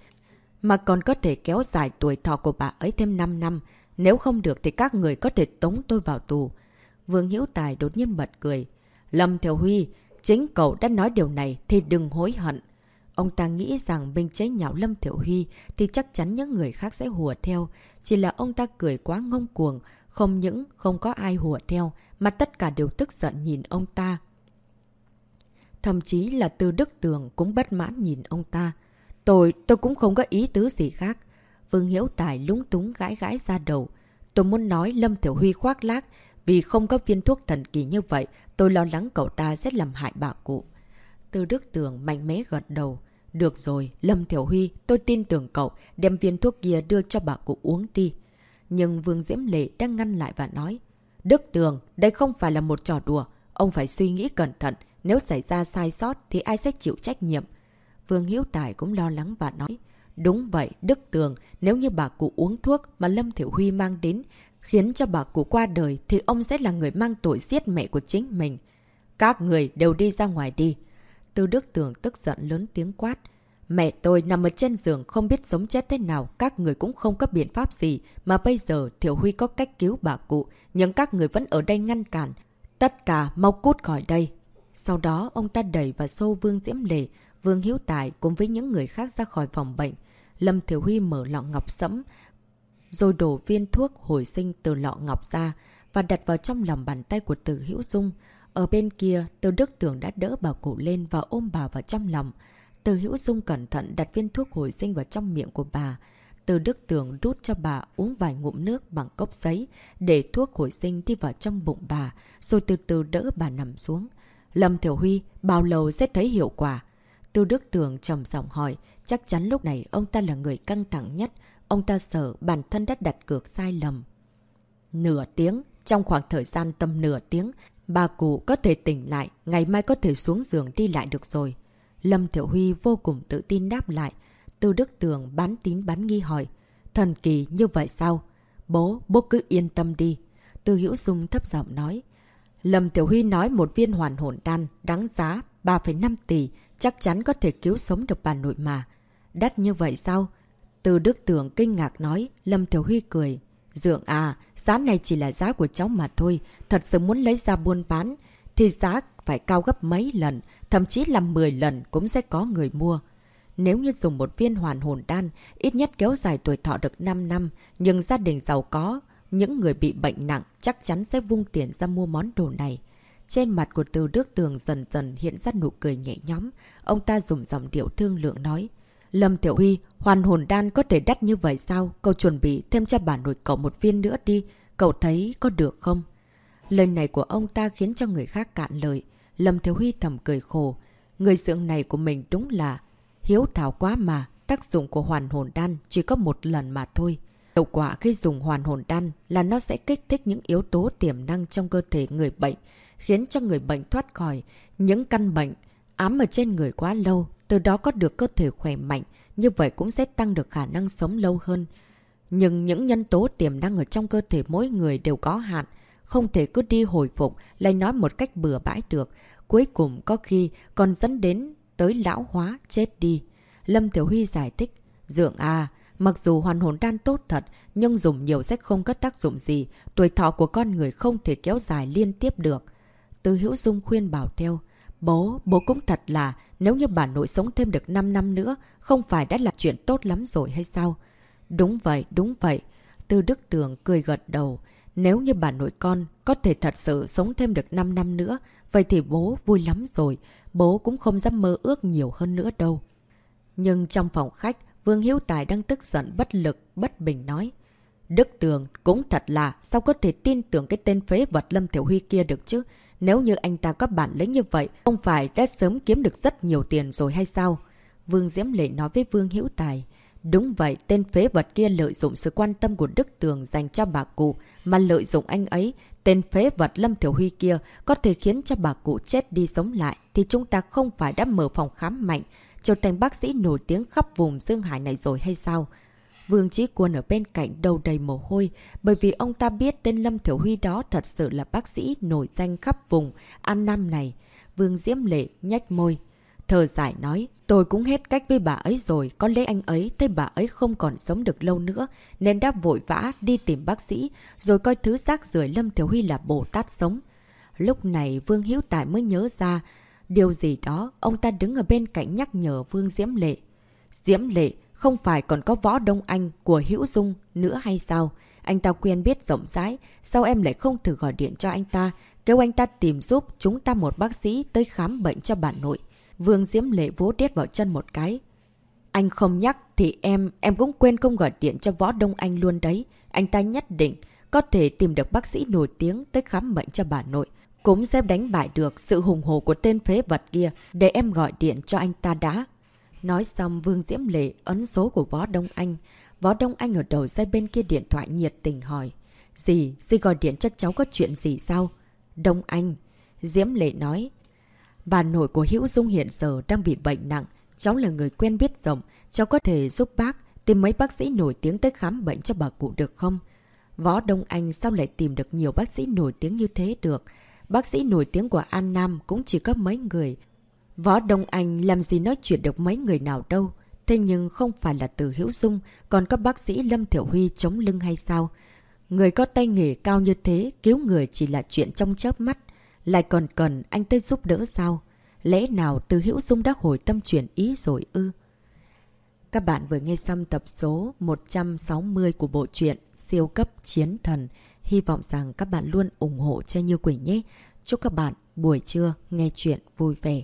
mà còn có thể kéo dài tuổi thọ của bà ấy thêm 5 năm. Nếu không được thì các người có thể tống tôi vào tù. Vương Hiễu Tài đột nhiên bật cười. Lâm Thiểu Huy, chính cậu đã nói điều này thì đừng hối hận. Ông ta nghĩ rằng bên chế nhạo Lâm Thiểu Huy thì chắc chắn những người khác sẽ hùa theo. Chỉ là ông ta cười quá ngông cuồng, không những không có ai hùa theo mà tất cả đều tức giận nhìn ông ta. Thậm chí là Tư Đức Tường cũng bất mãn nhìn ông ta. Tôi, tôi cũng không có ý tứ gì khác. Vương hiễu Tài lúng túng gãi gãi ra đầu. Tôi muốn nói Lâm Thiểu Huy khoác lác, vì không có viên thuốc thần kỳ như vậy, tôi lo lắng cậu ta sẽ làm hại bà cụ. Tư Đức Tường mạnh mẽ gật đầu. Được rồi, Lâm Thiểu Huy, tôi tin tưởng cậu, đem viên thuốc kia đưa cho bà cụ uống đi. Nhưng Vương Diễm Lệ đang ngăn lại và nói. Đức Tường, đây không phải là một trò đùa. Ông phải suy nghĩ cẩn thận. Nếu xảy ra sai sót thì ai sẽ chịu trách nhiệm? Vương Hiếu Tài cũng lo lắng và nói. Đúng vậy, Đức Tường, nếu như bà cụ uống thuốc mà Lâm Thiểu Huy mang đến, khiến cho bà cụ qua đời thì ông sẽ là người mang tội giết mẹ của chính mình. Các người đều đi ra ngoài đi. Tư Đức Tường tức giận lớn tiếng quát. Mẹ tôi nằm ở trên giường không biết sống chết thế nào, các người cũng không có biện pháp gì, mà bây giờ Thiểu Huy có cách cứu bà cụ, nhưng các người vẫn ở đây ngăn cản. Tất cả mau cút khỏi đây. Sau đó ông ta đẩy và xô Vương Diễm Lệ, Vương Hiếu Tài cùng với những người khác ra khỏi phòng bệnh. Lâm Thiểu Huy mở lọ ngọc sẫm, rồi đổ viên thuốc hồi sinh từ lọ ngọc ra và đặt vào trong lòng bàn tay của Từ Hữu Dung. Ở bên kia, Từ Đức Tường đã đỡ bà cụ lên và ôm bà vào trong lòng. Từ Hữu Dung cẩn thận đặt viên thuốc hồi sinh vào trong miệng của bà. Từ Đức Tường đút cho bà uống vài ngụm nước bằng cốc giấy để thuốc hồi sinh đi vào trong bụng bà, rồi từ từ đỡ bà nằm xuống. Lâm Thiểu Huy bao lâu sẽ thấy hiệu quả? Từ Đức Tường trầm giọng hỏi, chắc chắn lúc này ông ta là người căng thẳng nhất. Ông ta sợ bản thân đã đặt cược sai lầm. Nửa tiếng, trong khoảng thời gian tầm nửa tiếng, bà cụ có thể tỉnh lại, ngày mai có thể xuống giường đi lại được rồi. Lâm Thiểu Huy vô cùng tự tin đáp lại. tư Đức Tường bán tín bán nghi hỏi. Thần kỳ như vậy sao? Bố, bố cứ yên tâm đi. tư Hữu Dung thấp giọng nói. Lâm Tiểu Huy nói một viên hoàn hồn đan đáng giá 3,5 tỷ chắc chắn có thể cứu sống được bà nội mà. Đắt như vậy sao? Từ Đức Tường kinh ngạc nói, Lâm Thiểu Huy cười. Dượng à, giá này chỉ là giá của cháu mà thôi. Thật sự muốn lấy ra buôn bán, thì giá phải cao gấp mấy lần, thậm chí là 10 lần cũng sẽ có người mua. Nếu như dùng một viên hoàn hồn đan, ít nhất kéo dài tuổi thọ được 5 năm, nhưng gia đình giàu có, những người bị bệnh nặng chắc chắn sẽ vung tiền ra mua món đồ này. Trên mặt của từ Đức Tường dần dần hiện ra nụ cười nhẹ nhóm. Ông ta dùng giọng điệu thương lượng nói. Lâm Tiểu Huy, hoàn hồn đan có thể đắt như vậy sao? Cậu chuẩn bị thêm cho bà nội cậu một viên nữa đi. Cậu thấy có được không? Lời này của ông ta khiến cho người khác cạn lời. Lâm Thiếu Huy thầm cười khổ. Người dưỡng này của mình đúng là hiếu thảo quá mà. Tác dụng của hoàn hồn đan chỉ có một lần mà thôi. Hiệu quả khi dùng hoàn hồn đan là nó sẽ kích thích những yếu tố tiềm năng trong cơ thể người bệnh, khiến cho người bệnh thoát khỏi những căn bệnh ám ở trên người quá lâu, từ đó có được cơ thể khỏe mạnh, như vậy cũng sẽ tăng được khả năng sống lâu hơn. Nhưng những nhân tố tiềm năng ở trong cơ thể mỗi người đều có hạn, không thể cứ đi hồi phục, lại nói một cách bừa bãi được. Cuối cùng có khi còn dẫn đến tới lão hóa, chết đi. Lâm Thiểu Huy giải thích, Dượng à, mặc dù hoàn hồn đan tốt thật, nhưng dùng nhiều sẽ không có tác dụng gì. Tuổi thọ của con người không thể kéo dài liên tiếp được. Từ Hữu Dung khuyên bảo theo, Bố, bố cũng thật là, nếu như bà nội sống thêm được 5 năm nữa, không phải đã là chuyện tốt lắm rồi hay sao? Đúng vậy, đúng vậy. Tư Đức Tường cười gật đầu. Nếu như bà nội con có thể thật sự sống thêm được 5 năm nữa, vậy thì bố vui lắm rồi. Bố cũng không dám mơ ước nhiều hơn nữa đâu. Nhưng trong phòng khách, Vương Hiếu Tài đang tức giận bất lực, bất bình nói. Đức Tường cũng thật là sao có thể tin tưởng cái tên phế vật Lâm Thiểu Huy kia được chứ? Nếu như anh ta có bản lĩnh như vậy, không phải đã sớm kiếm được rất nhiều tiền rồi hay sao? Vương Diễm Lệ nói với Vương Hữu Tài. Đúng vậy, tên phế vật kia lợi dụng sự quan tâm của Đức Tường dành cho bà cụ, mà lợi dụng anh ấy. Tên phế vật Lâm Thiểu Huy kia có thể khiến cho bà cụ chết đi sống lại, thì chúng ta không phải đã mở phòng khám mạnh, trở thành bác sĩ nổi tiếng khắp vùng Dương Hải này rồi hay sao? Vương Chí Quân ở bên cạnh đầu đầy mồ hôi, bởi vì ông ta biết tên Lâm Thiểu Huy đó thật sự là bác sĩ nổi danh khắp vùng An Nam này. Vương Diễm Lệ nhách môi. Thờ giải nói, tôi cũng hết cách với bà ấy rồi, có lẽ anh ấy thấy bà ấy không còn sống được lâu nữa, nên đã vội vã đi tìm bác sĩ, rồi coi thứ xác rưởi Lâm Thiểu Huy là Bồ Tát sống. Lúc này Vương Hiếu Tài mới nhớ ra, điều gì đó, ông ta đứng ở bên cạnh nhắc nhở Vương Diễm Lệ. Diễm Lệ, không phải còn có võ Đông Anh của Hữu Dung nữa hay sao? Anh ta quen biết rộng rãi, sao em lại không thử gọi điện cho anh ta, kêu anh ta tìm giúp chúng ta một bác sĩ tới khám bệnh cho bà nội. Vương Diễm Lệ vỗ đét vào chân một cái. Anh không nhắc thì em, em cũng quên không gọi điện cho võ Đông Anh luôn đấy. Anh ta nhất định có thể tìm được bác sĩ nổi tiếng tới khám bệnh cho bà nội. Cũng sẽ đánh bại được sự hùng hồ của tên phế vật kia để em gọi điện cho anh ta đã. Nói xong Vương Diễm Lệ ấn số của Võ Đông Anh. Võ Đông Anh ở đầu dây bên kia điện thoại nhiệt tình hỏi. Dì, dì gọi điện cho cháu có chuyện gì sao? Đông Anh. Diễm Lệ nói. Bà nội của Hữu Dung hiện giờ đang bị bệnh nặng. Cháu là người quen biết rộng. Cháu có thể giúp bác tìm mấy bác sĩ nổi tiếng tới khám bệnh cho bà cụ được không? Võ Đông Anh sao lại tìm được nhiều bác sĩ nổi tiếng như thế được? Bác sĩ nổi tiếng của An Nam cũng chỉ có mấy người. Võ Đông Anh làm gì nói chuyện được mấy người nào đâu. Thế nhưng không phải là từ Hiễu Dung, còn có bác sĩ Lâm Thiểu Huy chống lưng hay sao? Người có tay nghề cao như thế, cứu người chỉ là chuyện trong chớp mắt. Lại còn cần anh tới giúp đỡ sao? Lẽ nào từ Hữu Dung đã hồi tâm chuyển ý rồi ư? Các bạn vừa nghe xong tập số 160 của bộ truyện Siêu cấp chiến thần. Hy vọng rằng các bạn luôn ủng hộ cho Như Quỳnh nhé. Chúc các bạn buổi trưa nghe chuyện vui vẻ.